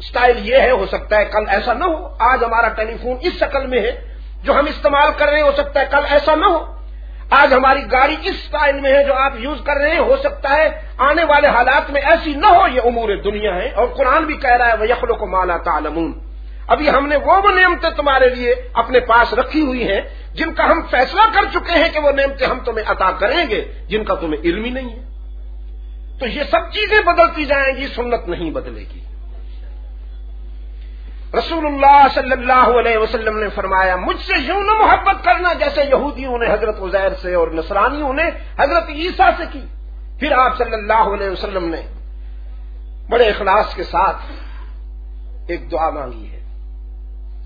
سٹائل یہ ہے، ہو سکتا ہے کل ایسا نہ ہو، آج ہمارا ٹیلی فون اس شکل میں ہے۔ جو ہم استعمال کر رہے ہیں، ہو سکتا ہے کل ایسا نہ ہو۔ آج ہماری گاڑی اس سٹائل میں ہے جو آپ یوز کر رہے ہیں، ہو سکتا ہے آنے والے حالات میں ایسی نہ ہو، یہ امور دنیا ہے اور قرآن بھی کہہ رہا ہے وہ یخلو کو مالا تعلمون۔ ابھی ہم نے وہ وہ نعمتیں تمہارے لیے اپنے پاس رکھی ہوئی ہیں، جن کا ہم فیصلہ کر چکے ہیں کہ وہ نعمتیں ہم تمہیں عطا کریں گے، جن کا تمہیں علم ہی نہیں ہے۔ تو یہ سب چیزیں بدلتی جائیں گی، سنت نہیں بدلے گی۔ رسول اللہ صلی اللہ علیہ وسلم نے فرمایا، مجھ سے یوں نہ محبت کرنا جیسے یہودیوں نے حضرت عزیر سے اور نصرانیوں نے حضرت عیسیٰ سے کی۔ پھر آپ صلی اللہ علیہ وسلم نے بڑے اخلاص کے ساتھ ایک دعا مانگی ہے۔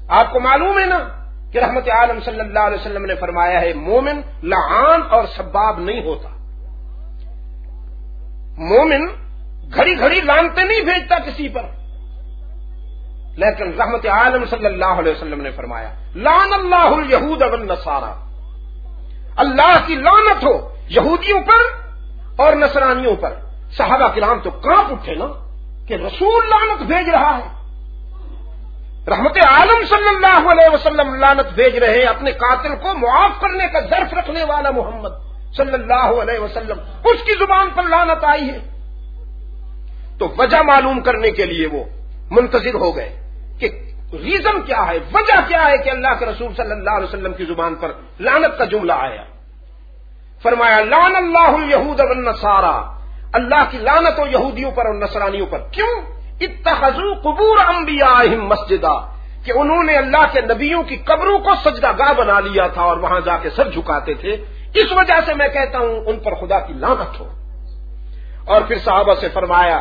آپ کو معلوم ہے نا کہ رحمت عالم صلی اللہ علیہ وسلم نے فرمایا ہے، مومن لعان اور سباب نہیں ہوتا۔ مومن گھڑی گھڑی لانتے نہیں بھیجتا کسی پر۔ لیکن رحمت عالم صلی اللہ علیہ وسلم نے فرمایا لان اللہ الہود نسارا اللہ کی لانت ہو یہودیوں پر اور نصرانیوں پر۔ صحابہ کرام تو کانپ اٹھے نا کہ رسول لانت بھیج رہا ہے۔ رحمت عالم صلی اللہ علیہ وسلم لانت بھیج رہے ہیں، اپنے قاتل کو معاف کرنے کا ظرف رکھنے والا محمد صلی اللہ علیہ وسلم۔ اس کی زبان پر لانت آئی ہے۔ تو وجہ معلوم کرنے کے لیے وہ منتظر ہو گئے۔ کہ ریزن کیا ہے، وجہ کیا ہے کہ اللہ کے رسول صلی اللہ علیہ وسلم کی زبان پر لانت کا جملہ آیا؟ فرمایا لان اللہ یہود سارا اللہ کی لانت و یہودیوں پر اور نصرانیوں پر. کیوں؟ اتخذو قبور انبیاء مسجدہ کہ انہوں نے اللہ کے نبیوں کی قبروں کو سجدہ گاہ بنا لیا تھا اور وہاں جا کے سر جھکاتے تھے. اس وجہ سے میں کہتا ہوں ان پر خدا کی لانت ہو. اور پھر صحابہ سے فرمایا،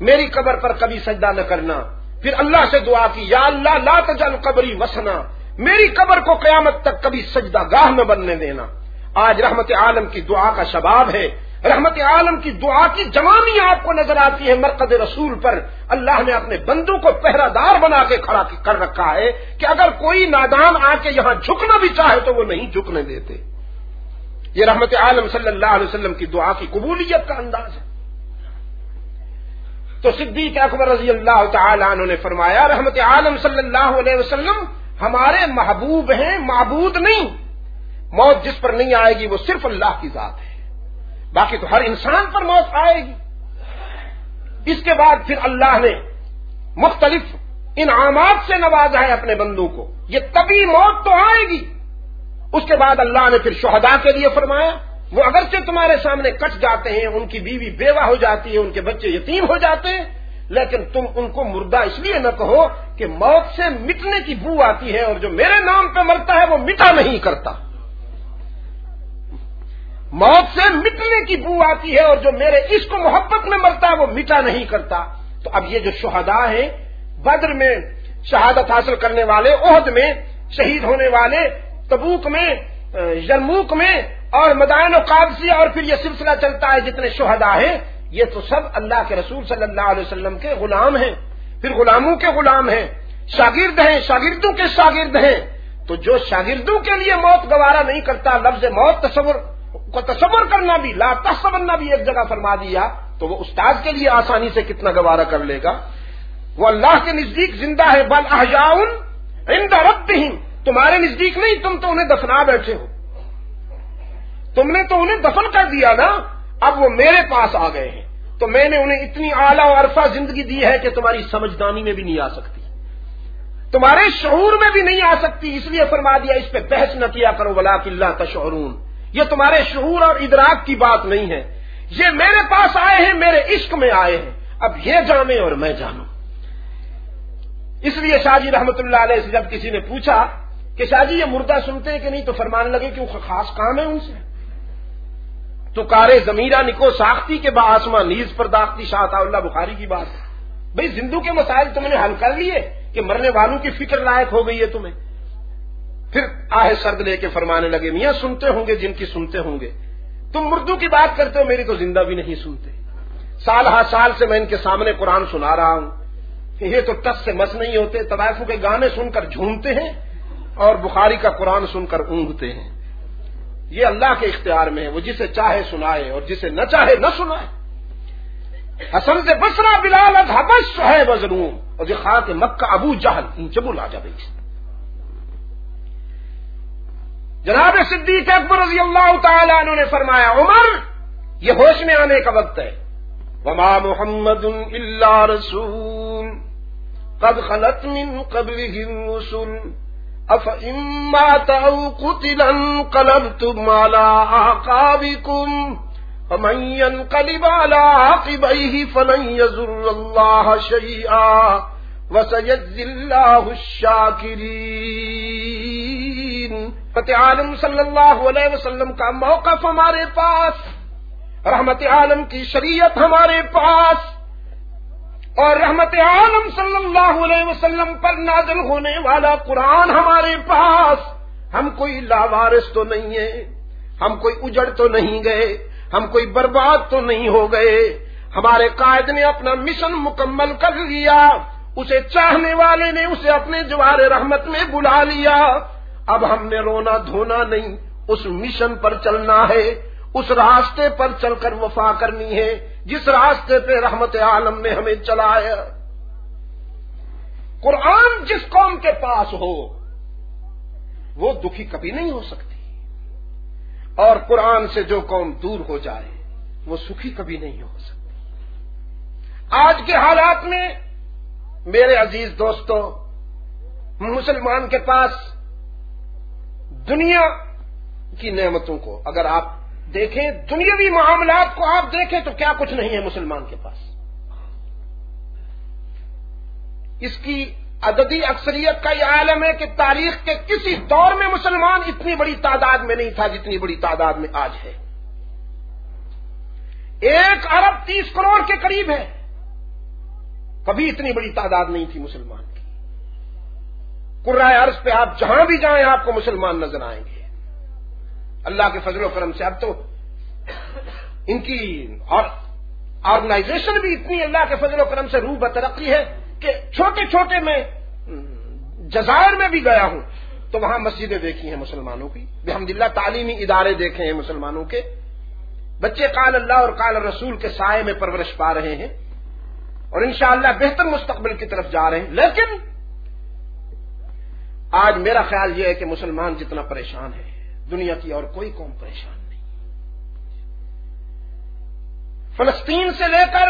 میری قبر پر کبھی سجدہ نہ کرنا. پھر اللہ سے دعا کی، یا اللہ، لا تجل قبری وسنا میری قبر کو قیامت تک کبھی سجدہ گاہ میں بننے دینا۔ آج رحمت عالم کی دعا کا شباب ہے۔ رحمت عالم کی دعا کی جمامی آپ کو نظر آتی ہے مرکز رسول پر۔ اللہ نے اپنے بندوں کو پہرا دار بنا کے کھڑا کر رکھا ہے کہ اگر کوئی نادان آ کے یہاں جھکنا بھی چاہے تو وہ نہیں جھکنے دیتے۔ یہ رحمت عالم صلی اللہ علیہ وسلم کی دعا کی قبولیت کا انداز ہے۔ تو صدیق اکبر رضی اللہ تعالی عنہ نے فرمایا، رحمت عالم صلی اللہ علیہ وسلم، ہمارے محبوب ہیں، معبود نہیں۔ موت جس پر نہیں آئے گی، وہ صرف اللہ کی ذات ہے۔ باقی تو ہر انسان پر موت آئے گی۔ اس کے بعد پھر اللہ نے مختلف انعامات سے نوازا ہے اپنے بندوں کو۔ یہ تبھی موت تو آئے گی۔ اس کے بعد اللہ نے پھر شہداء کے لیے فرمایا۔ وہ اگرچہ تمہارے سامنے کٹ جاتے ہیں، ان کی بیوی بیوہ ہو جاتی ہے، ان کے بچے یتیم ہو جاتے ہیں، لیکن تم ان کو مردہ اس لیے نہ کہو کہ موت سے مٹنے کی بو آتی ہے اور جو میرے نام پہ مرتا ہے، وہ مٹا نہیں کرتا۔ موت سے مٹنے کی بو آتی ہے اور جو میرے عشق و محبت میں مرتا ہے، وہ مٹا نہیں کرتا۔ تو اب یہ جو شہداء ہیں، بدر میں شہادت حاصل کرنے والے، عہد میں شہید ہونے والے، تبوک میں، یرموک میں اور مدائن و قابضی اور پھر یہ سلسلہ چلتا ہے جتنے شہدا ہیں، یہ تو سب اللہ کے رسول صلی اللہ علیہ وسلم کے غلام ہیں۔ پھر غلاموں کے غلام ہیں، شاگرد ہیں، شاگردوں کے شاگرد ہیں۔ تو جو شاگردوں کے لیے موت گوارا نہیں کرتا، لفظ موت تصور کو تصور کرنا بھی، لا تصورنا بھی ایک جگہ فرما دیا، تو وہ استاد کے لیے آسانی سے کتنا گوارا کر لے گا۔ وہ اللہ کے نزدیک زندہ ہے، بل احجاؤن عند ربهم تمہارے نزدیک نہیں، تم تو انہیں دفنا بیٹھے ہو۔ تم نے تو انہیں دفن کر دیا نا، اب وہ میرے پاس آ گئے ہیں۔ تو میں نے انہیں اتنی اعلیٰ و عرفہ زندگی دی ہے کہ تمہاری سمجھدانی میں بھی نہیں آ سکتی۔ تمہارے شعور میں بھی نہیں آ سکتی، اس لیے فرما دیا، اس پہ بحث نہ کیا کرو بلا کلّہ تشعرون۔ یہ تمہارے شعور اور ادراک کی بات نہیں ہے۔ یہ میرے پاس آئے ہیں، میرے عشق میں آئے ہیں۔ اب یہ جانے اور میں جانوں۔ اس لیے شاہ جی رحمت اللہ علیہ سے جب کسی نے پوچھا کہ شاہ جی یہ مردہ سنتے ہیں کہ نہیں، تو فرمانے لگے کہ وہ خاص کام ہے ان سے۔ تو کارے زمیرہ نکو ساختی کے آسمان نیز پر داختی، شاہ اللہ بخاری کی بات ہے۔ بھائی زندو کے مسائل تم نے حل کر لیے کہ مرنے والوں کی فکر لائق ہو گئی ہے تمہیں۔ پھر آہ سرد لے کے فرمانے لگے، میاں سنتے ہوں گے جن کی سنتے ہوں گے۔ تم مردو کی بات کرتے ہو، میری تو زندہ بھی نہیں سنتے۔ سال ہر سال سے میں ان کے سامنے قرآن سنا رہا ہوں۔ یہ تو ٹس سے مس نہیں ہوتے تبائفوں کے گانے سن کر جھومتے ہیں اور بخاری کا قرآن سن کر اونگتے ہیں۔ یہ اللہ کے اختیار میں ہے، وہ جسے چاہے سنائے اور جسے نہ چاہے نہ سنائے۔ حسن سے بسرا بلال حبش ہے بزروم اور یہ خاک مکہ ابو جہل ان چبول آ جائے جناب صدیق اکبر رضی اللہ تعالیٰ عنہ نے فرمایا، عمر، یہ ہوش میں آنے کا وقت ہے۔ وما محمد اللہ رسول، قد خلط من قبله الرسل اف اما او قتلا انقلبتم على اعقابكم فمن ينقلب على عقبيه فلن يزر الله شيئا وسيجزي الله الشاكرين. فتح عالم صلی اللہ علیہ وسلم کا موقف ہمارے پاس، رحمت عالم کی شریعت ہمارے پاس اور رحمت عالم صلی اللہ علیہ وسلم پر نازل ہونے والا قرآن ہمارے پاس، ہم کوئی لاوارس تو نہیں ہے ہم کوئی اجڑ تو نہیں گئے، ہم کوئی برباد تو نہیں ہو گئے۔ ہمارے قائد نے اپنا مشن مکمل کر لیا، اسے چاہنے والے نے اسے اپنے جوار رحمت میں بلا لیا۔ اب ہم نے رونا دھونا نہیں، اس مشن پر چلنا ہے۔ اس راستے پر چل کر وفا کرنی ہے، جس راستے پہ رحمت عالم نے ہمیں چلایا۔ قرآن جس قوم کے پاس ہو، وہ دکھی کبھی نہیں ہو سکتی۔ اور قرآن سے جو قوم دور ہو جائے، وہ سکھی کبھی نہیں ہو سکتی۔ آج کے حالات میں میرے عزیز دوستوں مسلمان کے پاس دنیا کی نعمتوں کو اگر آپ دیکھیں، دنیاوی معاملات کو آپ دیکھیں تو کیا کچھ نہیں ہے مسلمان کے پاس۔ اس کی عددی اکثریت کا یہ عالم ہے کہ تاریخ کے کسی دور میں مسلمان اتنی بڑی تعداد میں نہیں تھا جتنی بڑی تعداد میں آج ہے۔ ایک ارب تیس کروڑ کے قریب ہے۔ کبھی اتنی بڑی تعداد نہیں تھی مسلمان کی۔ قرائے عرض پہ آپ جہاں بھی جائیں، آپ کو مسلمان نظر آئیں گے۔ اللہ کے فضل و کرم سے. اب تو ان کی آرگنائزیشن بھی اتنی اللہ کے فضل و کرم سے روح بترقی ہے کہ چھوٹے چھوٹے میں جزائر میں بھی گیا ہوں تو وہاں مسجدیں دیکھی ہیں مسلمانوں کی. الحمد للہ تعلیمی ادارے دیکھے ہیں مسلمانوں کے. بچے قال اللہ اور قال رسول کے سائے میں پرورش پا رہے ہیں اور انشاءاللہ بہتر مستقبل کی طرف جا رہے ہیں. لیکن آج میرا خیال یہ ہے کہ مسلمان جتنا پریشان ہے دنیا کی اور کوئی قوم پریشان نہیں۔ فلسطین سے لے کر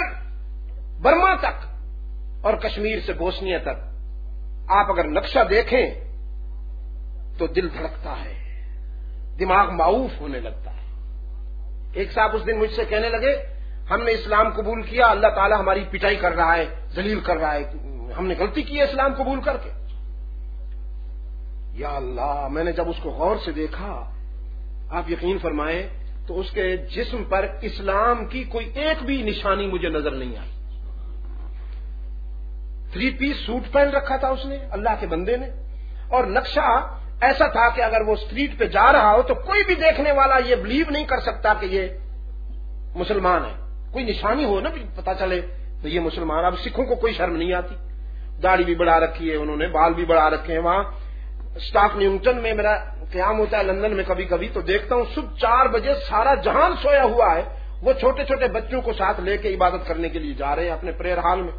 برما تک اور کشمیر سے بوسنیا تک آپ اگر نقشہ دیکھیں تو دل دھڑکتا ہے، دماغ معاوف ہونے لگتا ہے۔ ایک صاحب اس دن مجھ سے کہنے لگے، ہم نے اسلام قبول کیا، اللہ تعالیٰ ہماری پٹائی کر رہا ہے، ذلیل کر رہا ہے، ہم نے غلطی کی ہے اسلام قبول کر کے۔ یا اللہ، میں نے جب اس کو غور سے دیکھا، آپ یقین فرمائیں تو اس کے جسم پر اسلام کی کوئی ایک بھی نشانی مجھے نظر نہیں آئی۔ تھری پیس سوٹ پہن رکھا تھا اس نے، اللہ کے بندے نے۔ اور نقشہ ایسا تھا کہ اگر وہ اسٹریٹ پہ جا رہا ہو تو کوئی بھی دیکھنے والا یہ بلیو نہیں کر سکتا کہ یہ مسلمان ہے۔ کوئی نشانی ہو نا پتا چلے تو یہ مسلمان، اب سکھوں کو کوئی شرم نہیں آتی۔ داڑھی بھی بڑھا رکھی ہے، انہوں نے بال بھی بڑھا رکھے ہیں، وہاں اسٹاک نیوٹن میں میرا قیام ہوتا ہے لندن میں کبھی کبھی، تو دیکھتا ہوں صبح چار بجے سارا جہان سویا ہوا ہے، وہ چھوٹے چھوٹے بچوں کو ساتھ لے کے عبادت کرنے کے لیے جا رہے ہیں اپنے پریئر ہال میں۔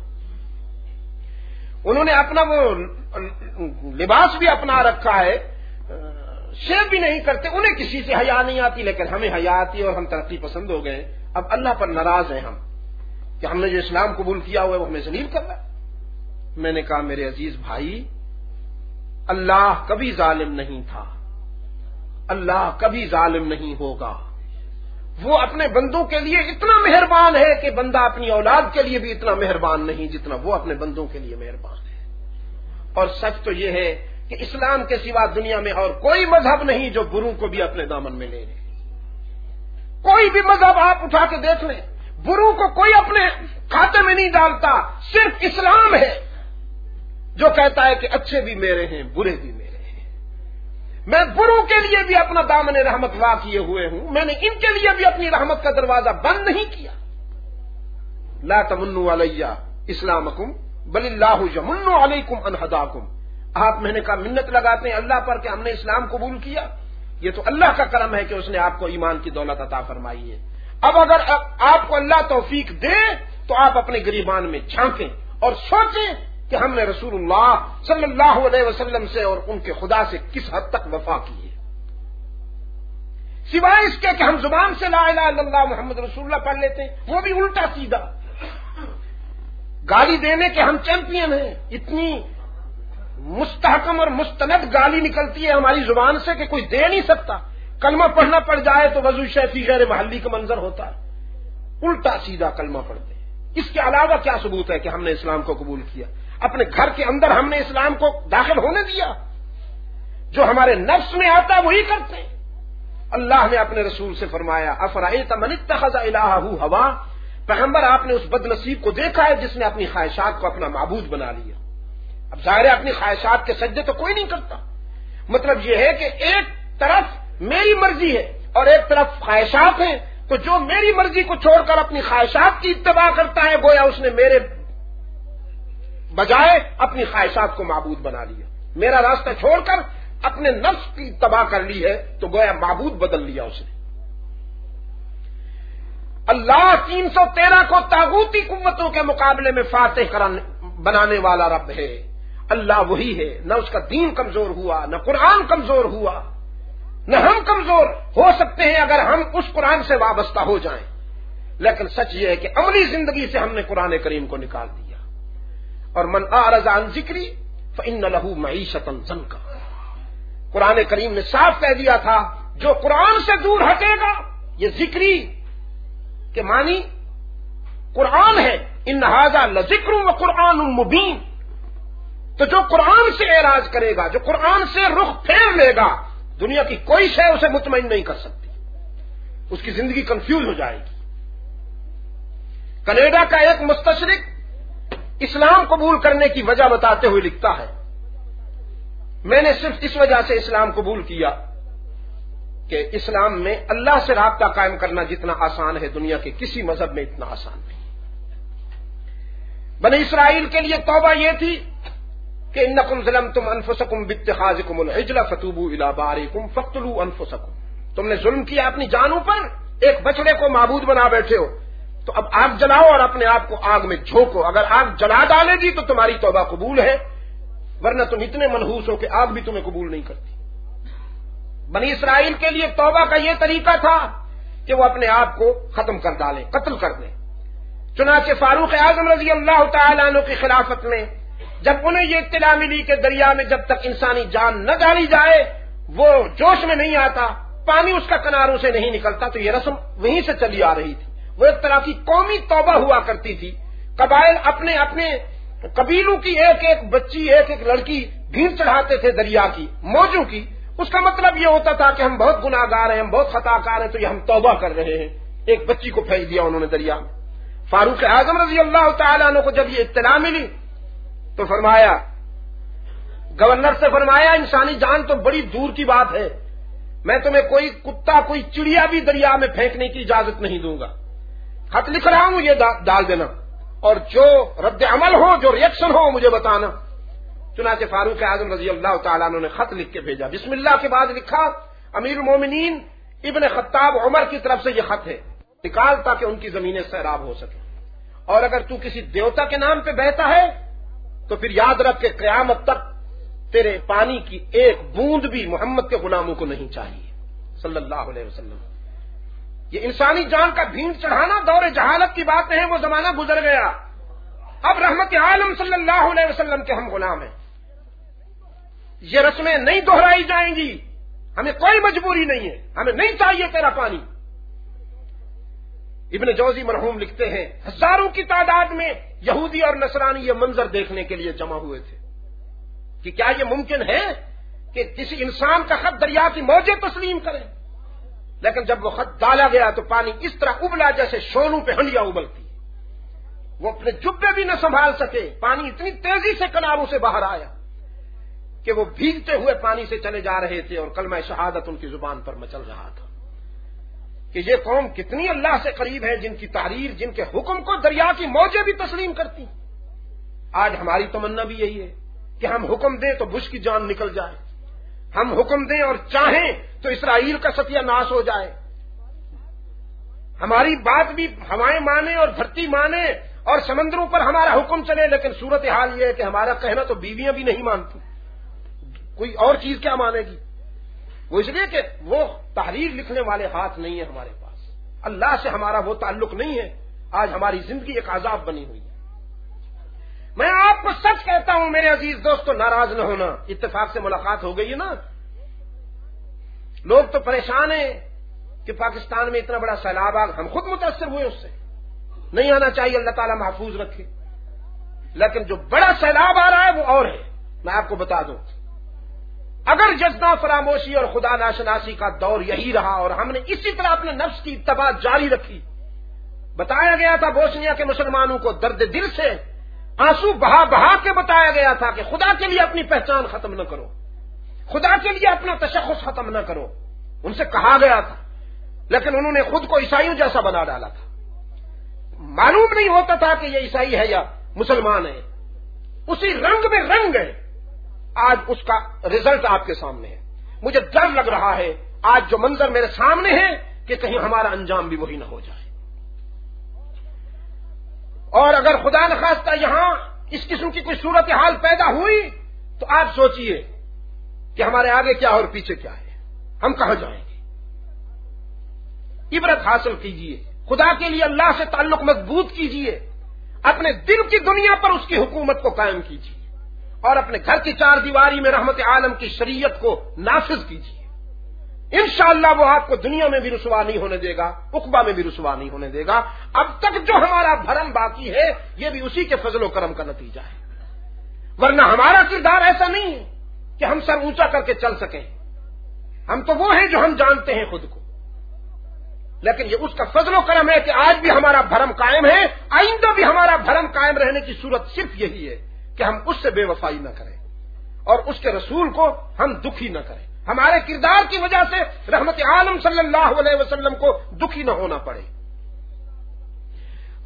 انہوں نے اپنا وہ لباس بھی اپنا رکھا ہے، شیو بھی نہیں کرتے، انہیں کسی سے حیا نہیں آتی، لیکن ہمیں حیا آتی اور ہم ترقی پسند ہو گئے۔ اب اللہ پر ناراض ہیں ہم کہ ہم نے جو اسلام قبول کیا ہوا ہے، وہ ہمیں ذلیل کر رہا ہے میں نے کہا، میرے عزیز بھائی اللہ کبھی ظالم نہیں تھا۔ اللہ کبھی ظالم نہیں ہوگا۔ وہ اپنے بندوں کے لیے اتنا مہربان ہے کہ بندہ اپنی اولاد کے لیے بھی اتنا مہربان نہیں جتنا وہ اپنے بندوں کے لیے مہربان ہے۔ اور سچ تو یہ ہے کہ اسلام کے سوا دنیا میں اور کوئی مذہب نہیں جو بروں کو بھی اپنے دامن میں لے لے۔ کوئی بھی مذہب آپ اٹھا کے دیکھ لیں بروں کو کوئی اپنے کھاتے میں نہیں ڈالتا، صرف اسلام ہے۔ جو کہتا ہے کہ اچھے بھی میرے ہیں، برے بھی میرے ہیں۔ میں بروں کے لیے بھی اپنا دامن رحمت وا کیے ہوئے ہوں۔ میں نے ان کے لیے بھی اپنی رحمت کا دروازہ بند نہیں کیا۔ لا تمنو علیہ اسلام کم بل اللہ یمن علیکم انہداکم آپ میں نے کہا منت لگاتے ہیں اللہ پر کہ ہم نے اسلام قبول کیا۔ یہ تو اللہ کا کرم ہے کہ اس نے آپ کو ایمان کی دولت عطا فرمائی ہے۔ اب اگر آپ کو اللہ توفیق دے تو آپ اپنے گریبان میں جھانکیں اور سوچیں کہ ہم نے رسول اللہ صلی اللہ علیہ وسلم سے اور ان کے خدا سے کس حد تک وفا کی ہے؟ سوائے اس کے کہ ہم زبان سے لا الہ الا اللہ محمد رسول اللہ پڑھ لیتے ہیں، وہ بھی الٹا سیدھا۔ گالی دینے کے ہم چیمپئن ہیں۔ اتنی مستحکم اور مستند گالی نکلتی ہے ہماری زبان سے کہ کوئی دے نہیں سکتا۔ کلمہ پڑھنا پڑ جائے تو وضو شیفی غیر محلی کا منظر ہوتا ہے۔ الٹا سیدھا کلمہ پڑھتے اس کے علاوہ کیا ثبوت ہے کہ ہم نے اسلام کو قبول کیا؟ اپنے گھر کے اندر ہم نے اسلام کو داخل ہونے دیا۔ جو ہمارے نفس میں آتا وہی کرتے ہیں۔ اللہ نے اپنے رسول سے فرمایا افرائی تمن خزا الہ ہوا؟ پیغمبر، آپ نے اس بد نصیب کو دیکھا ہے جس نے اپنی خواہشات کو اپنا معبود بنا لیا۔ اب ظاہر ہے، اپنی خواہشات کے سجدے تو کوئی نہیں کرتا۔ مطلب یہ ہے کہ ایک طرف میری مرضی ہے اور ایک طرف خواہشات ہیں، تو جو میری مرضی کو چھوڑ کر اپنی خواہشات کی اتباع کرتا ہے، گویا اس نے میرے بجائے اپنی خواہشات کو معبود بنا لیا۔ میرا راستہ چھوڑ کر اپنے نفس کی تباہ کر لی ہے تو گویا معبود بدل لیا اس نے۔ اللہ تین سو تیرہ کو تاغوتی قوتوں کے مقابلے میں فاتح بنانے والا رب ہے۔ اللہ وہی ہے۔ نہ اس کا دین کمزور ہوا، نہ قرآن کمزور ہوا، نہ ہم کمزور۔ ہو سکتے ہیں اگر ہم اس قرآن سے وابستہ ہو جائیں۔ لیکن سچ یہ ہے کہ عملی زندگی سے ہم نے قرآن کریم کو نکال دیا۔ اور من آرزان ذکری فن لہو معیشت کا قرآن کریم نے صاف کہہ دیا تھا، جو قرآن سے دور ہٹے گا، یہ ذکری کہ مانی قرآن ہے۔ ان لہذا لذکر و قرآن المبین تو جو قرآن سے اعراض کرے گا، جو قرآن سے رخ پھیر لے گا، دنیا کی کوئی شے اسے مطمئن نہیں کر سکتی۔ اس کی زندگی کنفیوز ہو جائے گی۔ کینیڈا کا ایک مستشرق اسلام قبول کرنے کی وجہ بتاتے ہوئے لکھتا ہے، میں نے صرف اس وجہ سے اسلام قبول کیا کہ اسلام میں اللہ سے رابطہ قائم کرنا جتنا آسان ہے، دنیا کے کسی مذہب میں اتنا آسان نہیں۔ بنی اسرائیل کے لیے توبہ یہ تھی کہ ان ظلم تم انفسکم بتخاذ کم فتوبو الاباری کم فتلو انفسکم۔ تم نے ظلم کیا اپنی جانوں پر، ایک بچڑے کو معبود بنا بیٹھے ہو۔ تو اب آگ جلاؤ اور اپنے آپ کو آگ میں جھونکو۔ اگر آگ جلا ڈالے گی تو تمہاری توبہ قبول ہے، ورنہ تم اتنے منحوس ہو کہ آگ بھی تمہیں قبول نہیں کرتی۔ بنی اسرائیل کے لیے توبہ کا یہ طریقہ تھا کہ وہ اپنے آپ کو ختم کر ڈالیں قتل کر دیں چنانچہ فاروق اعظم رضی اللہ تعالیٰ عنہ کی خلافت میں جب انہیں یہ اطلاع ملی کہ دریا میں جب تک انسانی جان نہ ڈالی جائے، وہ جوش میں نہیں آتا، پانی اس کا کناروں سے نہیں نکلتا، تو یہ رسم وہیں سے چلی آ رہی تھی۔ وہ ایک طرح کی قومی توبہ ہوا کرتی تھی۔ قبائل اپنے اپنے قبیلوں کی ایک ایک بچی، ایک ایک لڑکی بھیڑ چڑھاتے تھے دریا کی، موجوں کی۔ اس کا مطلب یہ ہوتا تھا کہ ہم بہت گناہ گار ہیں، ہم بہت خطا کار ہیں، تو یہ ہم توبہ کر رہے ہیں۔ ایک بچی کو پھینک دیا انہوں نے دریا میں۔ فاروق اعظم رضی اللہ تعالیٰ عنہ کو جب یہ اطلاع ملی تو فرمایا، گورنر سے فرمایا، انسانی جان تو بڑی دور کی بات ہے۔ میں تمہیں کوئی کتا، کوئی چڑیا بھی دریا میں پھینکنے کی اجازت نہیں دوں گا۔ خط لکھ رہا ہوں، یہ ڈال دینا۔ اور جو رد عمل ہو، جو ریئیکشن ہو، مجھے بتانا۔ چنانچہ فاروق اعظم رضی اللہ تعالیٰ نے خط لکھ کے بھیجا۔ بسم اللہ کے بعد لکھا، امیر المومنین ابن خطاب عمر کی طرف سے یہ خط ہے۔ نکال تاکہ ان کی زمینیں سیراب ہو سکے اور اگر تو کسی دیوتا کے نام پہ بہتا ہے، تو پھر یاد رکھ کے قیامت تک تیرے پانی کی ایک بوند بھی محمد کے غلاموں کو نہیں چاہیے۔ صلی اللہ علیہ وسلم۔ یہ انسانی جان کا بھینڈ چڑھانا دور جہالت کی بات نہیں، وہ زمانہ گزر گیا۔ اب رحمت عالم صلی اللہ علیہ وسلم کے ہم غلام ہیں۔ یہ رسمیں نہیں دہرائی جائیں گی۔ ہمیں کوئی مجبوری نہیں ہے۔ ہمیں نہیں چاہیے تیرا پانی۔ ابن جوزی مرحوم لکھتے ہیں، ہزاروں کی تعداد میں یہودی اور نصرانی یہ منظر دیکھنے کے لیے جمع ہوئے تھے۔ کہ کیا یہ ممکن ہے کہ کسی انسان کا خط دریا کی موجیں تسلیم کرے لیکن جب وہ خط ڈالا گیا تو پانی اس طرح ابلا جیسے شونوں پہ ہنڈیا ابلتی۔ وہ اپنے جبے بھی نہ سنبھال سکے، پانی اتنی تیزی سے کناروں سے باہر آیا کہ وہ بھیگتے ہوئے پانی سے چلے جا رہے تھے اور کل میں شہادت ان کی زبان پر مچل رہا تھا۔ کہ یہ قوم کتنی اللہ سے قریب ہے، جن کی تحریر، جن کے حکم کو دریا کی موجیں بھی تسلیم کرتی۔ آج ہماری تمنا بھی یہی ہے کہ ہم حکم دیں تو بش کی جان نکل جائے۔ ہم حکم دیں اور چاہیں تو اسرائیل کا ستیہ ناش ہو جائے۔ ہماری بات بھی ہوائیں مانے اور دھرتی مانے اور سمندروں پر ہمارا حکم چلے، لیکن صورت حال یہ ہے کہ ہمارا کہنا تو بیویاں بھی نہیں مانتی۔ کوئی اور چیز کیا مانے گی؟ وہ اس لیے کہ وہ تحریر لکھنے والے ہاتھ نہیں ہے ہمارے پاس۔ اللہ سے ہمارا وہ تعلق نہیں ہے۔ آج ہماری زندگی ایک عذاب بنی ہوئی ہے۔ میں آپ کو سچ کہتا ہوں، میرے عزیز دوستوں ناراض نہ ہونا۔ اتفاق سے ملاقات ہو گئی ہے نا؟ لوگ تو پریشان ہیں کہ پاکستان میں اتنا بڑا سیلاب آ ہم خود متاثر ہوئے اس سے۔ نہیں آنا چاہیے، اللہ تعالیٰ محفوظ رکھے۔ لیکن جو بڑا سیلاب آ رہا ہے، وہ اور ہے۔ میں آپ کو بتا دوں۔ اگر جذبہ، فراموشی اور خدا ناشناسی کا دور یہی رہا اور ہم نے اسی طرح اپنے نفس کی اتباع جاری رکھی، بتایا گیا تھا بوسنیا کے مسلمانوں کو درد دل سے آنسو بہا بہا کے بتایا گیا تھا کہ خدا کے لیے اپنی پہچان ختم نہ کرو۔ خدا کے لیے اپنا تشخص ختم نہ کرو۔ ان سے کہا گیا تھا، لیکن انہوں نے خود کو عیسائیوں جیسا بنا ڈالا تھا۔ معلوم نہیں ہوتا تھا کہ یہ عیسائی ہے یا مسلمان ہے۔ اسی رنگ میں رنگ ہے۔ آج اس کا ریزلٹ آپ کے سامنے ہے۔ مجھے ڈر لگ رہا ہے۔ آج جو منظر میرے سامنے ہے کہ کہیں ہمارا انجام بھی وہی نہ ہو جائے۔ اور اگر خدا نخواستہ یہاں اس قسم کی کوئی صورت حال پیدا ہوئی، تو آپ سوچئے کہ ہمارے آگے کیا اور پیچھے کیا ہے۔ ہم کہاں جائیں گے؟ عبرت حاصل کیجیے۔ خدا کے لیے اللہ سے تعلق مضبوط کیجیے۔ اپنے دل کی دنیا پر اس کی حکومت کو قائم کیجیے اور اپنے گھر کی چار دیواری میں رحمت عالم کی شریعت کو نافذ کیجیے انشاءاللہ وہ آپ کو دنیا میں بھی رسوا نہیں ہونے دے گا، اقبا میں بھی رسوا نہیں ہونے دے گا۔ اب تک جو ہمارا بھرم باقی ہے، یہ بھی اسی کے فضل و کرم کا نتیجہ ہے۔ ورنہ ہمارا کردار ایسا نہیں ہے کہ ہم سر اونچا کر کے چل سکیں۔ ہم تو وہ ہیں جو ہم جانتے ہیں خود کو۔ لیکن یہ اس کا فضل و کرم ہے کہ آج بھی ہمارا بھرم قائم ہے، آئندہ بھی ہمارا بھرم قائم رہنے کی صورت صرف یہی ہے کہ ہم اس سے بے وفائی نہ کریں اور اس کے رسول کو ہم دکھی نہ کریں۔ ہمارے کردار کی وجہ سے رحمت عالم صلی اللہ علیہ وسلم کو دکھی نہ ہونا پڑے۔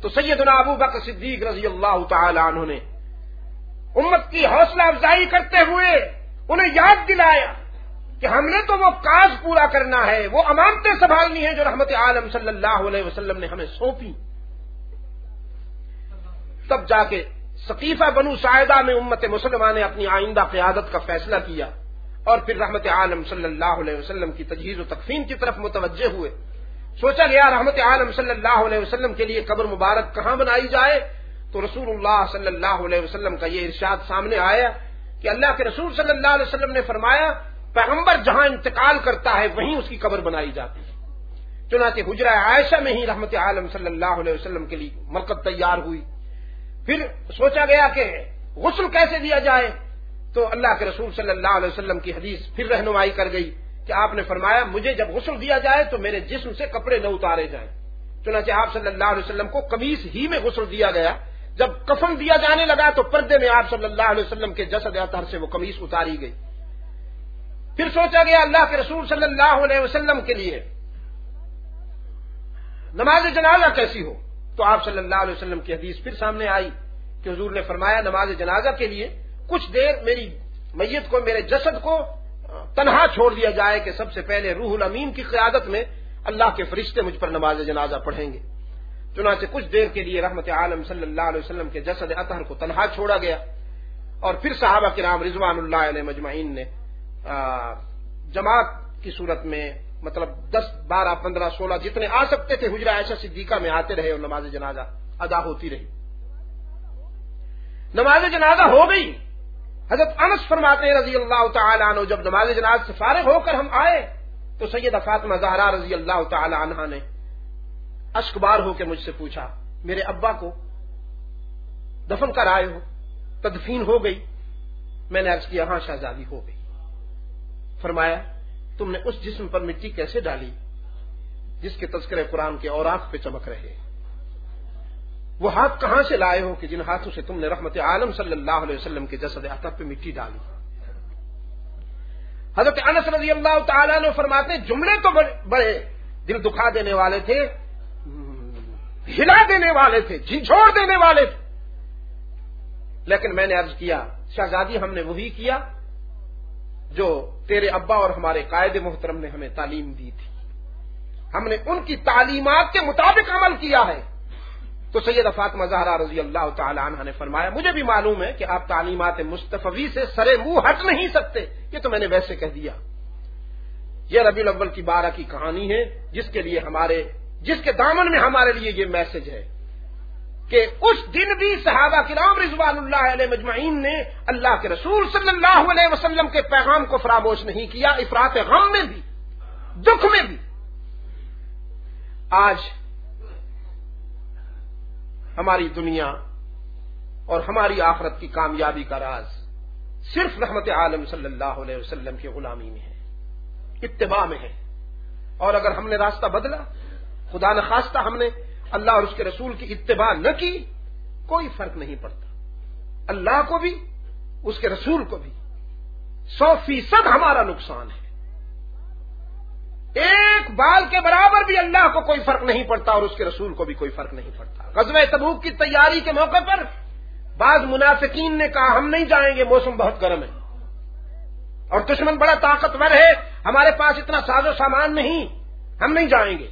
تو سیدنا ابو بکر صدیق رضی اللہ تعالی عنہ نے امت کی حوصلہ افزائی کرتے ہوئے انہیں یاد دلایا کہ ہم نے تو وہ کاج پورا کرنا ہے، وہ امانتیں سنبھالنی ہے جو رحمت عالم صلی اللہ علیہ وسلم نے ہمیں سونپی۔ تب جا کے ثقیفہ بنو سائدہ میں امت مسلمہ نے اپنی آئندہ قیادت کا فیصلہ کیا۔ اور پھر رحمت عالم صلی اللہ علیہ وسلم کی تجہیز و تقفین کی طرف متوجہ ہوئے۔ سوچا گیا رحمت عالم صلی اللہ علیہ وسلم کے لیے قبر مبارک کہاں بنائی جائے؟ تو رسول اللہ صلی اللہ علیہ وسلم کا یہ ارشاد سامنے آیا کہ اللہ کے رسول صلی اللہ علیہ وسلم نے فرمایا، پیغمبر جہاں انتقال کرتا ہے، وہیں اس کی قبر بنائی جاتی ہے۔ چنانچہ حجرہ عائشہ میں ہی رحمت عالم صلی اللہ علیہ وسلم کے لیے مرکز تیار ہوئی۔ پھر سوچا گیا کہ غسل کیسے دیا جائے؟ تو اللہ کے رسول صلی اللہ علیہ وسلم کی حدیث پھر رہنمائی کر گئی کہ آپ نے فرمایا مجھے جب غسل دیا جائے تو میرے جسم سے کپڑے نہ اتارے جائیں۔ چنانچہ آپ صلی اللہ علیہ وسلم کو کمیز ہی میں غسل دیا گیا۔ جب کفن دیا جانے لگا تو پردے میں آپ صلی اللہ علیہ وسلم کے جسد اطہر سے وہ کمیز اتاری گئی۔ پھر سوچا گیا اللہ کے رسول صلی اللہ علیہ وسلم کے لیے نماز جنازہ کیسی ہو؟ تو آپ صلی اللہ علیہ وسلم کی حدیث پھر سامنے آئی کہ حضور نے فرمایا نماز جنازہ کے لیے کچھ دیر میری میت کو میرے جسد کو تنہا چھوڑ دیا جائے کہ سب سے پہلے روح الامین کی قیادت میں اللہ کے فرشتے مجھ پر نماز جنازہ پڑھیں گے۔ چنانچہ کچھ دیر کے لیے رحمت عالم صلی اللہ علیہ وسلم کے جسد اطہر کو تنہا چھوڑا گیا اور پھر صحابہ کرام رضوان اللہ علیہ مجمعین نے جماعت کی صورت میں مطلب دس، بارہ، پندرہ، سولہ جتنے آ سکتے تھے حجرا ایسا صدیقہ میں آتے رہے اور نماز جنازہ ادا ہوتی رہی۔ نماز جنازہ ہو گئی۔ حضرت انس فرماتے ہیں رضی اللہ تعالیٰ عنہ، جب نماز جناز سے فارغ ہو کر ہم آئے، تو سید فاطمہ زہرا رضی اللہ تعالی عنہ نے اشک بار ہو کے مجھ سے پوچھا، میرے ابا کو دفن کر آئے ہو، تدفین ہو گئی۔ میں نے عرض کیا ہاں شہزادی، ہو گئی۔ فرمایا، تم نے اس جسم پر مٹی کیسے ڈالی، جس کے تذکرے قرآن کے اور آنکھ پہ چمک رہے؟ وہ ہاتھ کہاں سے لائے ہو کہ جن ہاتھوں سے تم نے رحمت عالم صلی اللہ علیہ وسلم کے جسد اطب پہ مٹی ڈالی؟ حضرت انس رضی اللہ تعالیٰ نے فرماتے جملے تو بڑے دل دکھا دینے والے تھے، ہلا دینے والے تھے، جھنجھوڑ دینے والے تھے۔ لیکن میں نے عرض کیا، شہزادی ہم نے وہی کیا جو تیرے ابا اور ہمارے قائد محترم نے ہمیں تعلیم دی تھی۔ ہم نے ان کی تعلیمات کے مطابق عمل کیا ہے۔ تو سید فاطمہ زہرا رضی اللہ تعالی عنہ نے فرمایا، مجھے بھی معلوم ہے کہ آپ تعلیمات مستفی سے سرے منہ ہٹ نہیں سکتے، یہ تو میں نے ویسے کہہ دیا۔ یہ ربی الاول کی بارہ کی کہانی ہے، جس کے لیے ہمارے، جس کے دامن میں ہمارے لیے یہ میسج ہے کہ اس دن بھی صحابہ کرام رضوان اللہ علیہ مجمعین نے اللہ کے رسول صلی اللہ علیہ وسلم کے پیغام کو فراموش نہیں کیا افراد غم میں بھی، دکھ میں بھی۔ آج ہماری دنیا اور ہماری آخرت کی کامیابی کا راز صرف رحمت عالم صلی اللہ علیہ وسلم کی غلامی میں ہے، اتباع میں ہے۔ اور اگر ہم نے راستہ بدلا، خدا نخواستہ ہم نے اللہ اور اس کے رسول کی اتباع نہ کی، کوئی فرق نہیں پڑتا۔ اللہ کو بھی، اس کے رسول کو بھی۔ سو فیصد ہمارا نقصان ہے۔ ایک بال کے برابر بھی اللہ کو کوئی فرق نہیں پڑتا اور اس کے رسول کو بھی کوئی فرق نہیں پڑتا۔ غزب تبوک کی تیاری کے موقع پر بعض منافقین نے کہا، ہم نہیں جائیں گے، موسم بہت گرم ہے۔ اور دشمن بڑا طاقتور ہے، ہمارے پاس اتنا ساز و سامان نہیں، ہم نہیں جائیں گے۔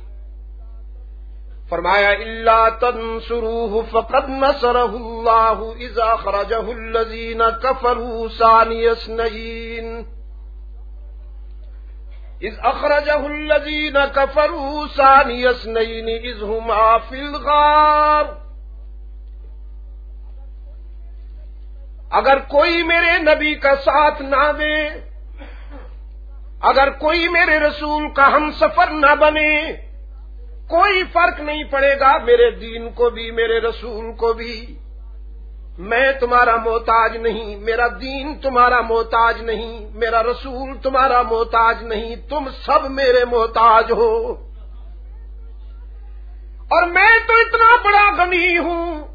فرمایا اللہ تنسروه فقد نصره الله اذا خرجه الذين كفروا ثاني اثنين. اذ اخرجه الذين كفروا ثاني اثنين اذ هما في الغار. اگر کوئی میرے نبی کا ساتھ نہ دے، اگر کوئی میرے رسول کا ہم سفر نہ بنے، کوئی فرق نہیں پڑے گا میرے دین کو بھی، میرے رسول کو بھی۔ میں تمہارا محتاج نہیں، میرا دین تمہارا محتاج نہیں، میرا رسول تمہارا محتاج نہیں، تم سب میرے محتاج ہو۔ اور میں تو اتنا بڑا غنی ہوں،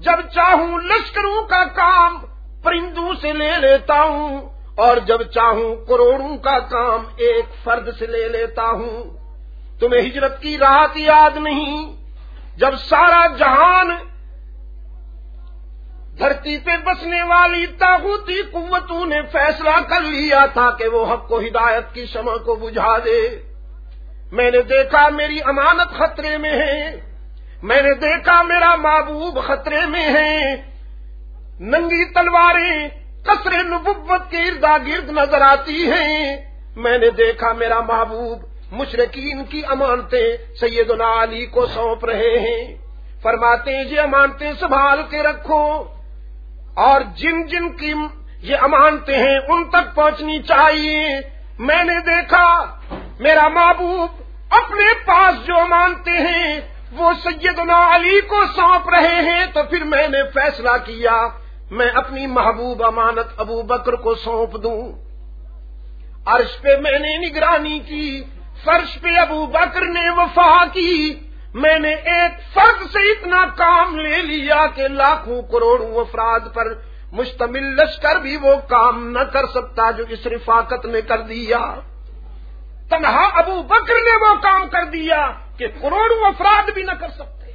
جب چاہوں لشکروں کا کام پرندوں سے لے لیتا ہوں، اور جب چاہوں کروڑوں کا کام ایک فرد سے لے لیتا ہوں۔ تمہیں ہجرت کی رات یاد نہیں، جب سارا جہان دھرتی پہ بسنے والی تاغوتی قوتوں نے فیصلہ کر لیا تھا کہ وہ حق کو ہدایت کی شمع کو بجھا دے۔ میں نے دیکھا میری امانت خطرے میں ہے۔ میں نے دیکھا میرا محبوب خطرے میں ہے۔ ننگی تلواریں کثر نبوت کے اردا گرد نظر آتی ہیں۔ میں نے دیکھا میرا محبوب مشرقین کی امانتیں سیدنا علی کو سونپ رہے ہیں۔ فرماتے ہیں یہ امانتیں سنبھال کے رکھو۔ اور جن جن کی یہ امانتے ہیں، ان تک پہنچنی چاہیے۔ میں نے دیکھا، میرا محبوب اپنے پاس جو مانتے ہیں، وہ سیدنا علی کو سونپ رہے ہیں۔ تو پھر میں نے فیصلہ کیا، میں اپنی محبوب امانت ابو بکر کو سونپ دوں۔ عرش پہ میں نے نگرانی کی، فرش پہ ابو بکر نے وفا کی۔ میں نے ایک فرد سے اتنا کام لے لیا کہ لاکھوں کروڑوں افراد پر مشتمل لشکر بھی وہ کام نہ کر سکتا جو اس رفاقت نے کر دیا۔ تنہا ابو بکر نے وہ کام کر دیا کہ کروڑوں افراد بھی نہ کر سکتے۔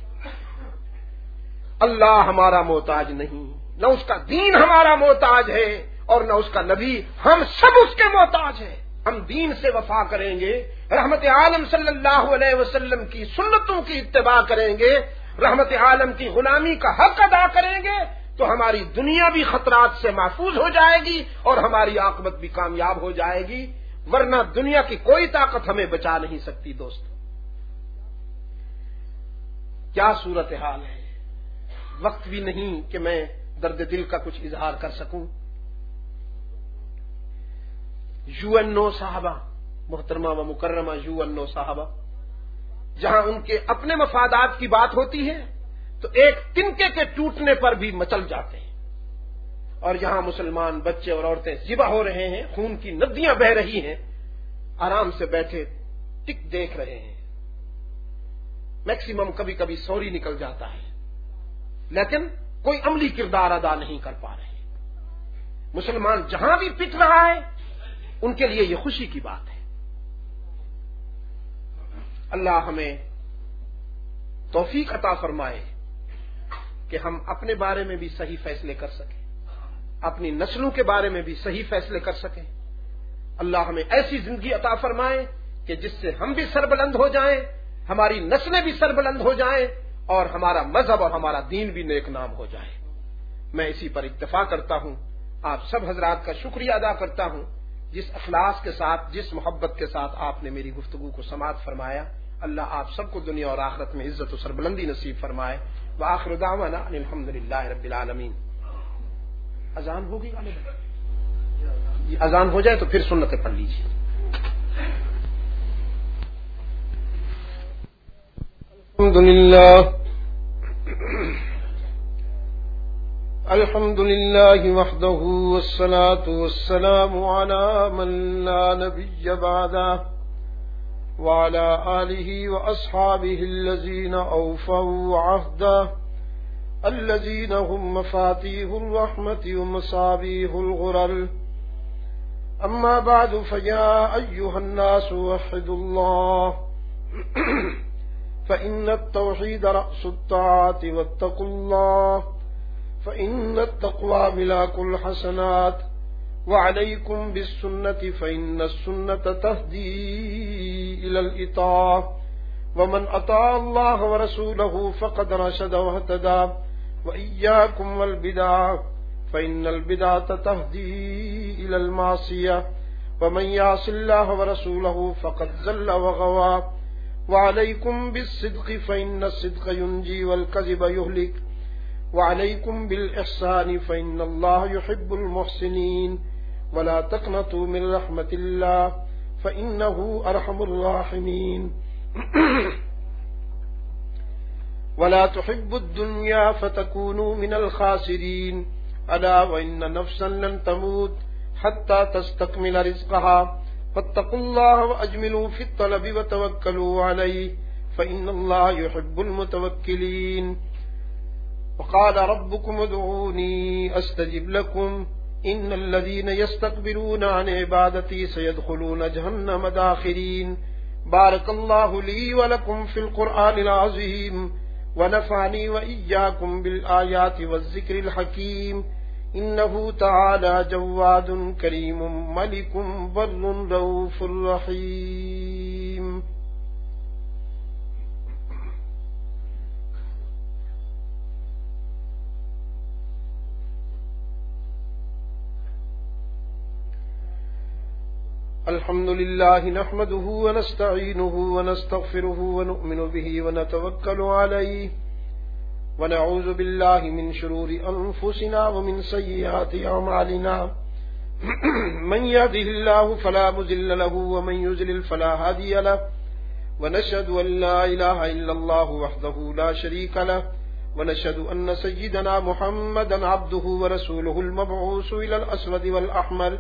اللہ ہمارا محتاج نہیں، نہ اس کا دین ہمارا محتاج ہے اور نہ اس کا نبی، ہم سب اس کے محتاج ہیں۔ ہم دین سے وفا کریں گے، رحمت عالم صلی اللہ علیہ وسلم کی سنتوں کی اتباع کریں گے، رحمت عالم کی غلامی کا حق ادا کریں گے، تو ہماری دنیا بھی خطرات سے محفوظ ہو جائے گی اور ہماری آکبت بھی کامیاب ہو جائے گی، ورنہ دنیا کی کوئی طاقت ہمیں بچا نہیں سکتی دوست۔ کیا صورت حال ہے؟ وقت بھی نہیں کہ میں درد دل کا کچھ اظہار کر سکوں۔ یو این او صاحبہ، محترمہ و مکرمہ یو این او صاحبہ، جہاں ان کے اپنے مفادات کی بات ہوتی ہے، تو ایک تنکے کے ٹوٹنے پر بھی مچل جاتے ہیں۔ اور یہاں مسلمان بچے اور عورتیں ذبح ہو رہے ہیں، خون کی ندیاں بہ رہی ہیں، آرام سے بیٹھے ٹک دیکھ رہے ہیں۔ میکسیمم کبھی کبھی سوری نکل جاتا ہے، لیکن کوئی عملی کردار ادا نہیں کر پا رہے۔ مسلمان جہاں بھی پٹ رہا ہے ان کے لیے یہ خوشی کی بات ہے۔ اللہ ہمیں توفیق عطا فرمائے کہ ہم اپنے بارے میں بھی صحیح فیصلے کر سکیں۔ اپنی نسلوں کے بارے میں بھی صحیح فیصلے کر سکیں۔ اللہ ہمیں ایسی زندگی عطا فرمائے کہ جس سے ہم بھی سربلند ہو جائیں، ہماری نسلیں بھی سربلند ہو جائیں اور ہمارا مذہب اور ہمارا دین بھی نیک نام ہو جائے۔ میں اسی پر اتفاق کرتا ہوں۔ آپ سب حضرات کا شکریہ ادا کرتا ہوں۔ جس اخلاص کے ساتھ، جس محبت کے ساتھ آپ نے میری گفتگو کو سماعت فرمایا، اللہ آپ سب کو دنیا اور آخرت میں عزت و سربلندی نصیب فرمائے۔ وآخر دعوانا ان الحمد للہ رب العالمین۔ اذان ہوگی اذان ہو جائے تو پھر سنتیں پڑھ لیجیے الحمد للہ الحمد لله وحده والصلاة والسلام على من لا نبي بعده وعلى آله وأصحابه الذين أوفوا عهده الذين هم مفاتيه الرحمة ومصابيه الغرر. أما بعد فيا أيها الناس وحدوا الله. فإن التوحيد رأس الطاعات واتقوا الله. فإن التقوى ملاك الحسنات وعليكم بالسنة فإن السنة تهدي إلى الإطاع ومن أطاع الله ورسوله فقد رشد واهتدى وإياكم والبدع فإن البدعة تهدي إلى المعصية ومن يعص الله ورسوله فقد زل وغوى وعليكم بالصدق فإن الصدق ينجي والكذب يهلك وعليكم بالإحسان فإن الله يحب المحسنين. ولا تقنطوا من رحمة الله فإنه أرحم الراحمين. ولا تحب الدنيا فتكونوا من الخاسرين. ألا وإن نفسا لن تموت حتى تستكمل رزقها. فاتقوا الله وأجملوا في الطلب وتوكلوا عليه فإن الله يحب المتوكلين. وقال ربكم ادعوني أستجب لكم. إن الذين يستقبلون عن عبادتي سيدخلون جهنم داخرين. بارك الله لي ولكم في القرآن العظيم. ونفعني وإياكم بالآيات والذكر الحكيم. إنه تعالى جواد كريم ملك بر روف رحيم. الحمد لله نحمده ونستعينه ونستغفره ونؤمن به ونتوكل عليه ونعوذ بالله من شرور أنفسنا ومن سيئات أعمالنا. من يهده الله فلا مزل له ومن يزلل فلا هادي له. ونشهد أن لا إله إلا الله وحده لا شريك له. ونشهد أن سيدنا محمدا عبده ورسوله المبعوث إلى الأسود والأحمر.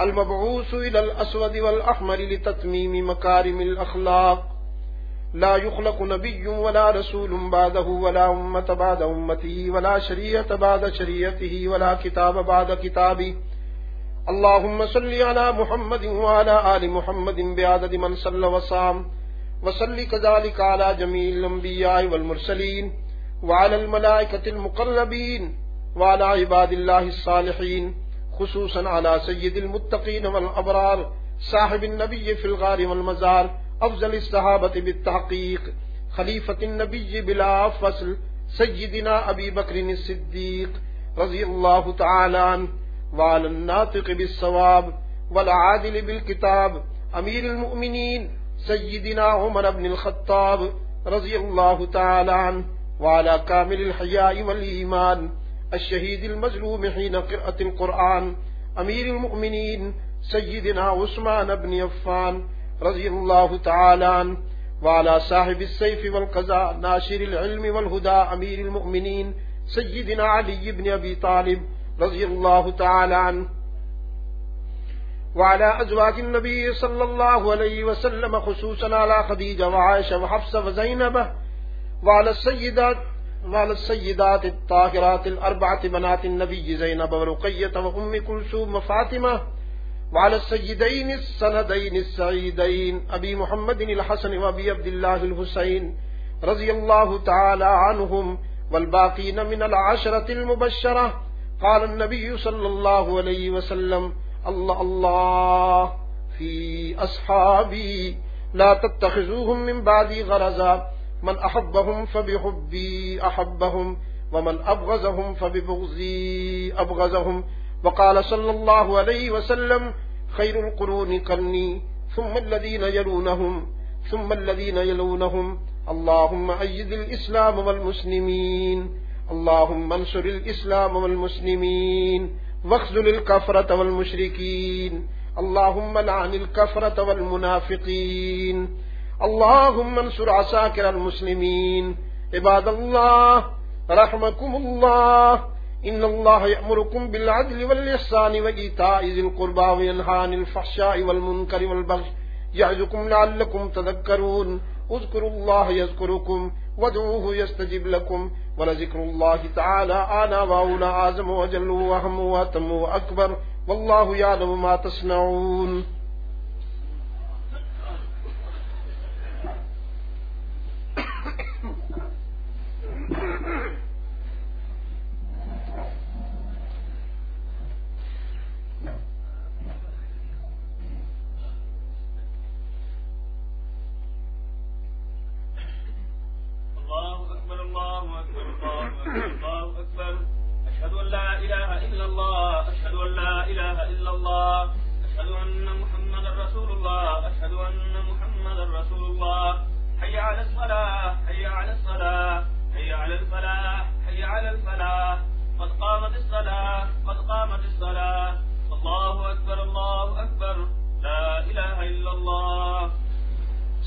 المبعوث إلى الأسود والأحمر لتتميم مكارم الأخلاق. لا يخلق نبي ولا رسول بعده ولا أمة بعد أمته ولا شريعة بعد شريعته ولا كتاب بعد كتابه. اللهم صل على محمد وعلى آل محمد بعدد من صلى وصام. وصل كذلك على جميع الأنبياء والمرسلين وعلى الملائكة المقربين وعلى عباد الله الصالحين. خصوصا على سيد المتقين والأبرار صاحب النبي في الغار والمزار أفضل الصحابة بالتحقيق خليفة النبي بلا فصل سيدنا أبي بكر الصديق رضي الله تعالى عنه وعلى الناطق بالصواب والعادل بالكتاب أمير المؤمنين سيدنا عمر بن الخطاب رضي الله تعالى عنه وعلى كامل الحياء والإيمان. الشهيد المظلوم حين قرأة القرآن أمير المؤمنين سيدنا عثمان بن يفان رضي الله تعالى عنه وعلى صاحب السيف والقضاء ناشر العلم والهدى أمير المؤمنين سيدنا علي بن أبي طالب رضي الله تعالى عنه. وعلى أزواج النبي صلى الله عليه وسلم خصوصا على خديجة وعائشة وحفصة وزينبة وعلى السيدات وعلى السيدات الطاهرات الأربعة بنات النبي زينب ورقية وأم كلثوم وفاطمة وعلى السيدين السندين السعيدين أبي محمد الحسن وأبي عبد الله الحسين رضي الله تعالى عنهم والباقين من العشرة المبشرة قال النبي صلى الله عليه وسلم الله الله في أصحابي لا تتخذوهم من بعدي غرزا من أحبهم فبحبي أحبهم ومن أبغزهم فببغزي أبغزهم. وقال صلى الله عليه وسلم خير القرون قرني ثم الذين يلونهم ثم الذين يلونهم. اللهم أيد الإسلام والمسلمين اللهم انصر الإسلام والمسلمين واخذل الكفرة والمشركين اللهم لعن الكفرة والمنافقين. اللهم انصر عساكر المسلمين. عباد الله رحمكم الله. إن الله يأمركم بالعدل والإحسان وإيتاء ذي القربى وينهى عن الفحشاء والمنكر والبغي. يعظكم لعلكم تذكرون. اذكروا الله يذكركم وادعوه يستجب لكم. ولذكر الله تعالى آنا وأولى أعظم وجل وهم وأتم وأكبر. والله يعلم ما تصنعون.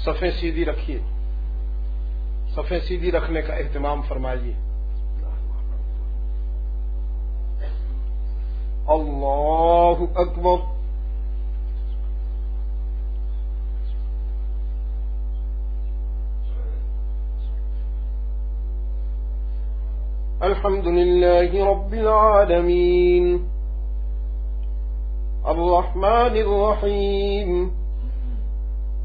صفیں سیدھی رکھیے۔ صفیں سیدھی رکھنے کا اہتمام فرمائیے۔ اللہ اکبر۔ الحمد لله رب العالمين الرحمن الرحيم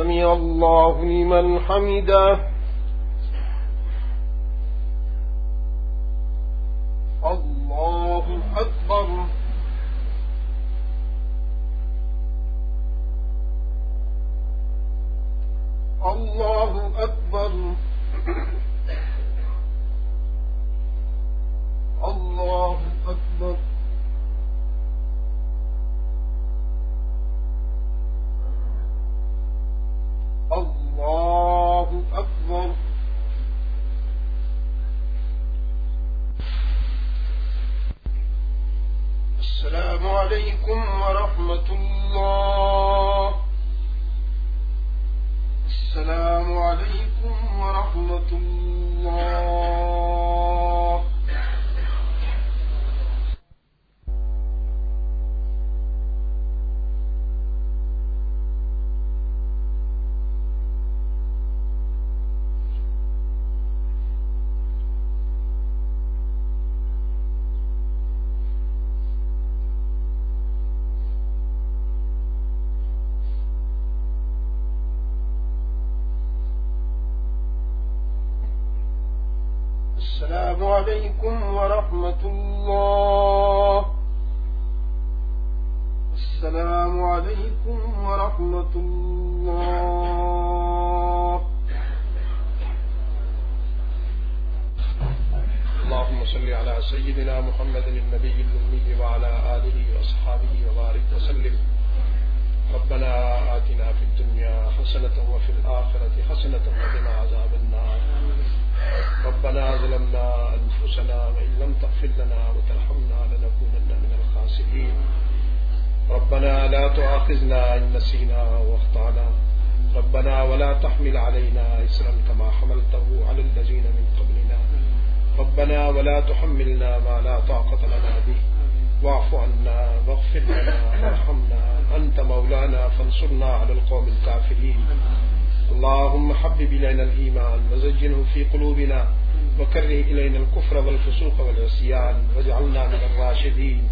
سمع الله لمن حمده ورحمة الله. تحمل علينا إسرا كما حملته على الذين من قبلنا. ربنا ولا تحملنا ما لا طاقة لنا به. واعف عنا واغفر لنا وارحمنا. أنت مولانا فانصرنا على القوم الكافرين. اللهم حبب إلينا الإيمان وزجنه في قلوبنا وكره إلينا الكفر والفسوق والعصيان واجعلنا من الراشدين.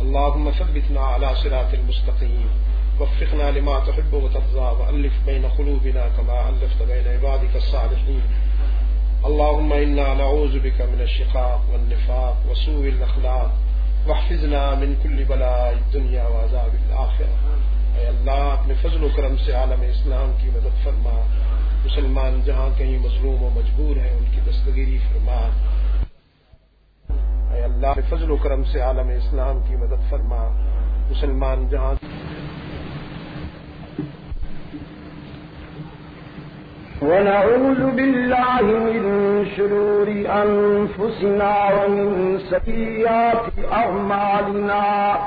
اللهم ثبتنا على صراط المستقيم. وفقنا لما تحب وترضى وألف بين قلوبنا كما ألفت بين عبادك الصالحين. اللهم إنا نعوذ بك من الشقاق والنفاق وسوء الأخلاق. واحفظنا من كل بلاء الدنيا وعذاب الآخرة. اے اللہ، اپنے فضل و کرم سے عالم اسلام کی مدد فرما. مسلمان جہاں کہیں مظلوم و مجبور ہیں، ان کی دستگیری فرما. اے اللہ، اپنے فضل و کرم سے عالم اسلام کی مدد فرما. مسلمان جہاں ونعوذ بالله من شرور أنفسنا ومن سيئات أعمالنا.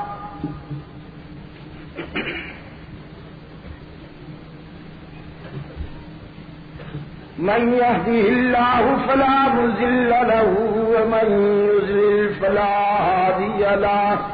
من يهده الله فلا مزل له ومن يزلل فلا هادي له.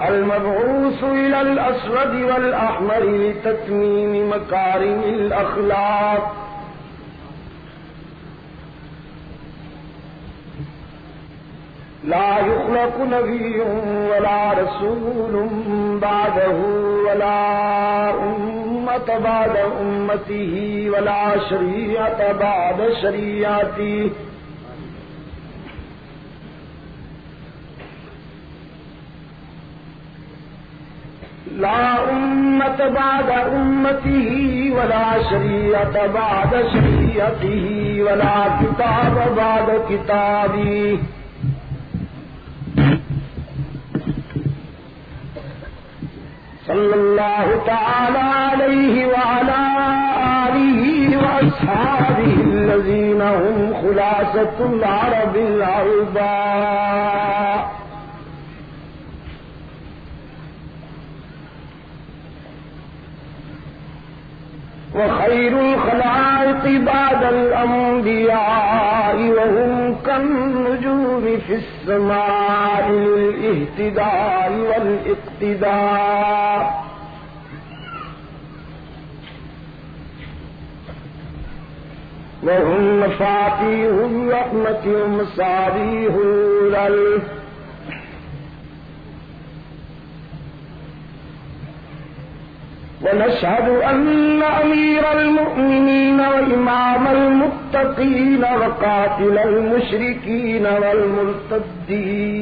المبعوث إلى الأسود والأحمر لتتميم مكارم الأخلاق. لا يخلق نبي ولا رسول بعده ولا أمة بعد أمته ولا شريعة بعد شريعته. لا أمة بعد أمته ولا شريعة بعد شريعته ولا كتاب بعد كتابه. صلى الله تعالى عليه وعلى آله وأصحابه الذين هم خلاصة العرب العرباء وخير الخلائق بعد الأنبياء وهم كالنجوم في السماء للإهتداء والإقتداء. وهم مفاتيح الرحمة ومصابيح الألف. ونشهد أن أمير المؤمنين وإمام المتقين وقاتل المشركين والمرتدين.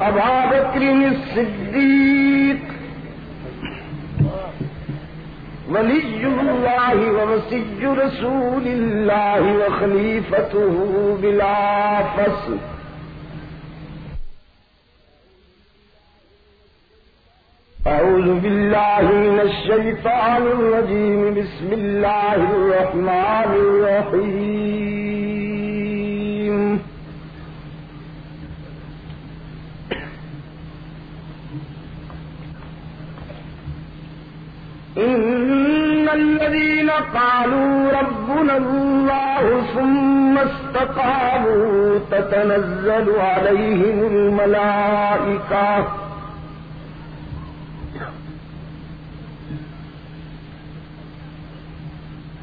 أبا بكر الصديق ولي الله ومسج رسول الله وخليفته بلا فصل. أعوذ بالله من الشيطان الرجيم. بسم الله الرحمن الرحيم. إن الذين قالوا ربنا الله ثم استقاموا تتنزل عليهم الملائكة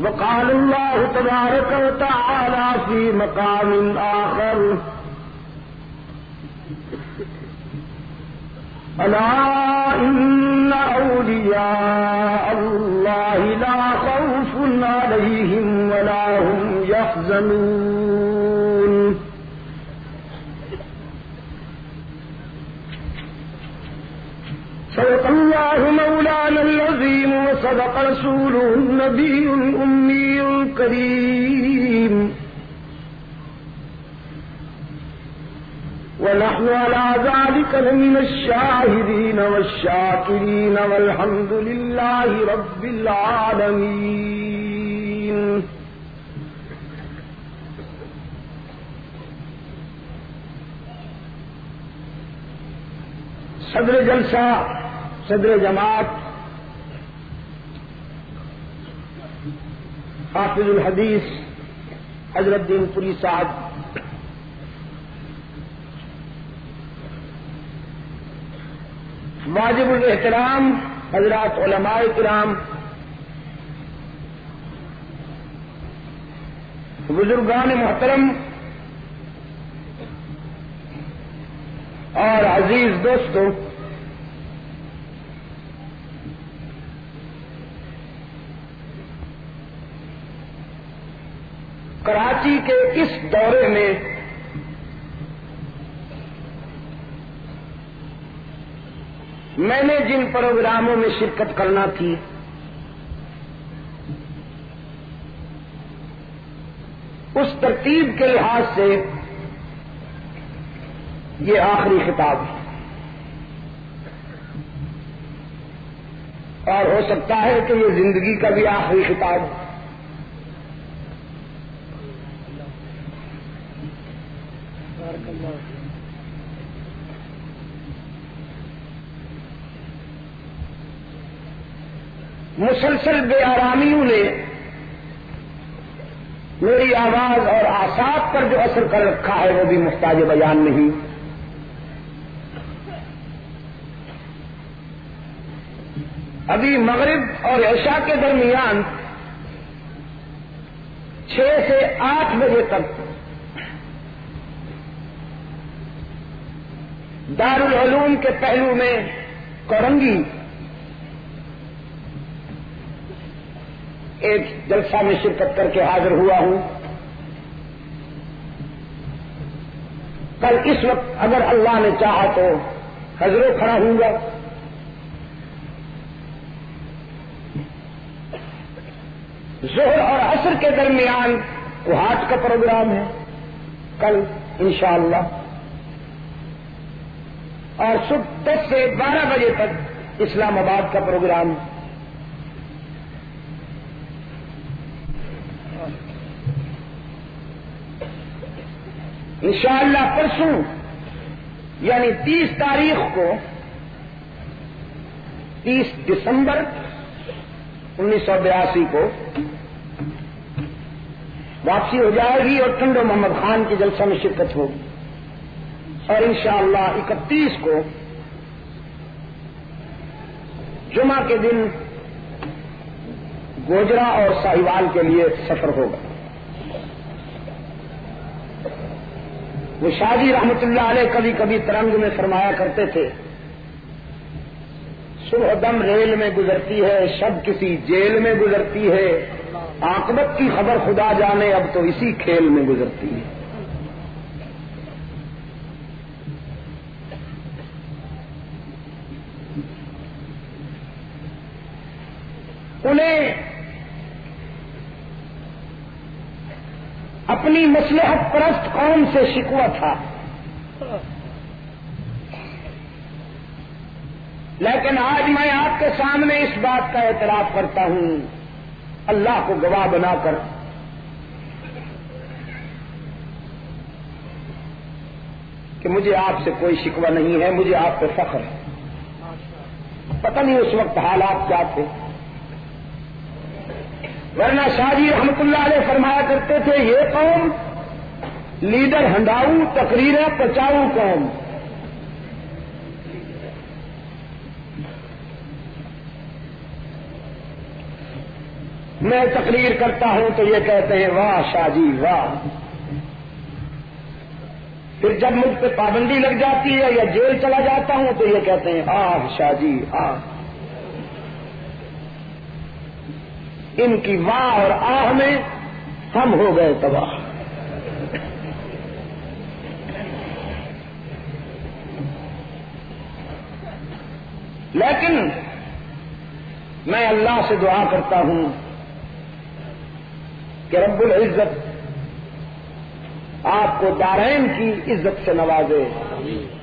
وقال الله تبارك وتعالى في مقام آخر. ألا إن أولياء الله لا خوف عليهم ولا هم يحزنون. صدق الله مولانا العظيم وصدق رسوله النبي الأمي الكريم. ونحن على ذلك لمن الشاهدين والشاكرين والحمد لله رب العالمين. صدر جلسہ صدر جماعت، حافظ الحدیث، حضرت دین پوری صاحب، واجب الاحترام، حضرات علماء کرام، بزرگان محترم، اور عزیز دوستوں کراچی کے اس دورے میں میں نے جن پروگراموں میں شرکت کرنا تھی، اس ترتیب کے لحاظ سے یہ آخری خطاب ہے۔ اور ہو سکتا ہے کہ یہ زندگی کا بھی آخری خطاب ہے مسلسل بے آرامیوں نے میری آواز اور آساد پر جو اثر کر رکھا ہے وہ بھی محتاج بیان نہیں۔ ابھی مغرب اور عشاء کے درمیان چھ سے آٹھ بجے تک دارالعلوم کے پہلو میں کورنگی ایک جلسہ میں شرکت کر کے حاضر ہوا ہوں۔ کل اس وقت اگر اللہ نے چاہا تو حضروں کھڑا ہوں گا۔ زہر اور عصر کے درمیان ہاٹ کا پروگرام ہے۔ کل انشاءاللہ۔ اور صبح دس سے بارہ بجے تک اسلام آباد کا پروگرام انشاءاللہ پرسوں یعنی تیس تاریخ کو، تیس دسمبر انیس سو بیاسی کو واپسی ہو جائے گی اور ٹنڈو محمد خان کی جلسہ میں شرکت ہوگی۔ اور انشاءاللہ اکتیس کو جمعہ کے دن گوجرا اور ساہیوال کے لیے سفر ہوگا۔ وہ شادی رحمت اللہ علیہ کبھی کبھی ترنگ میں فرمایا کرتے تھے۔ صبح دم ریل میں گزرتی ہے، شب کسی جیل میں گزرتی ہے۔ آکبت کی خبر خدا جانے، اب تو اسی کھیل میں گزرتی ہے۔ انہیں اپنی مسلحت پرست قوم سے شکوا تھا۔ لیکن آج میں آپ کے سامنے اس بات کا اعتراف کرتا ہوں۔ اللہ کو گواہ بنا کر۔ کہ مجھے آپ سے کوئی شکوہ نہیں ہے، مجھے آپ پہ فخر ہے۔ پتہ نہیں اس وقت حالات کیا تھے۔ ورنہ شاہجی رحمت اللہ علیہ فرمایا کرتے تھے، یہ قوم لیڈر ہنڈاؤ تقریر پچاؤ قوم۔ میں تقریر کرتا ہوں تو یہ کہتے ہیں، واہ شاہ جی واہ۔ پھر جب مجھ پہ پابندی لگ جاتی ہے یا جیل چلا جاتا ہوں تو یہ کہتے ہیں آہ شاہ جی آہ ان کی واہ اور آہ میں ہم ہو گئے تباہ۔ لیکن میں اللہ سے دعا کرتا ہوں کہ رب العزت آپ کو دارین کی عزت سے نوازے۔ آمین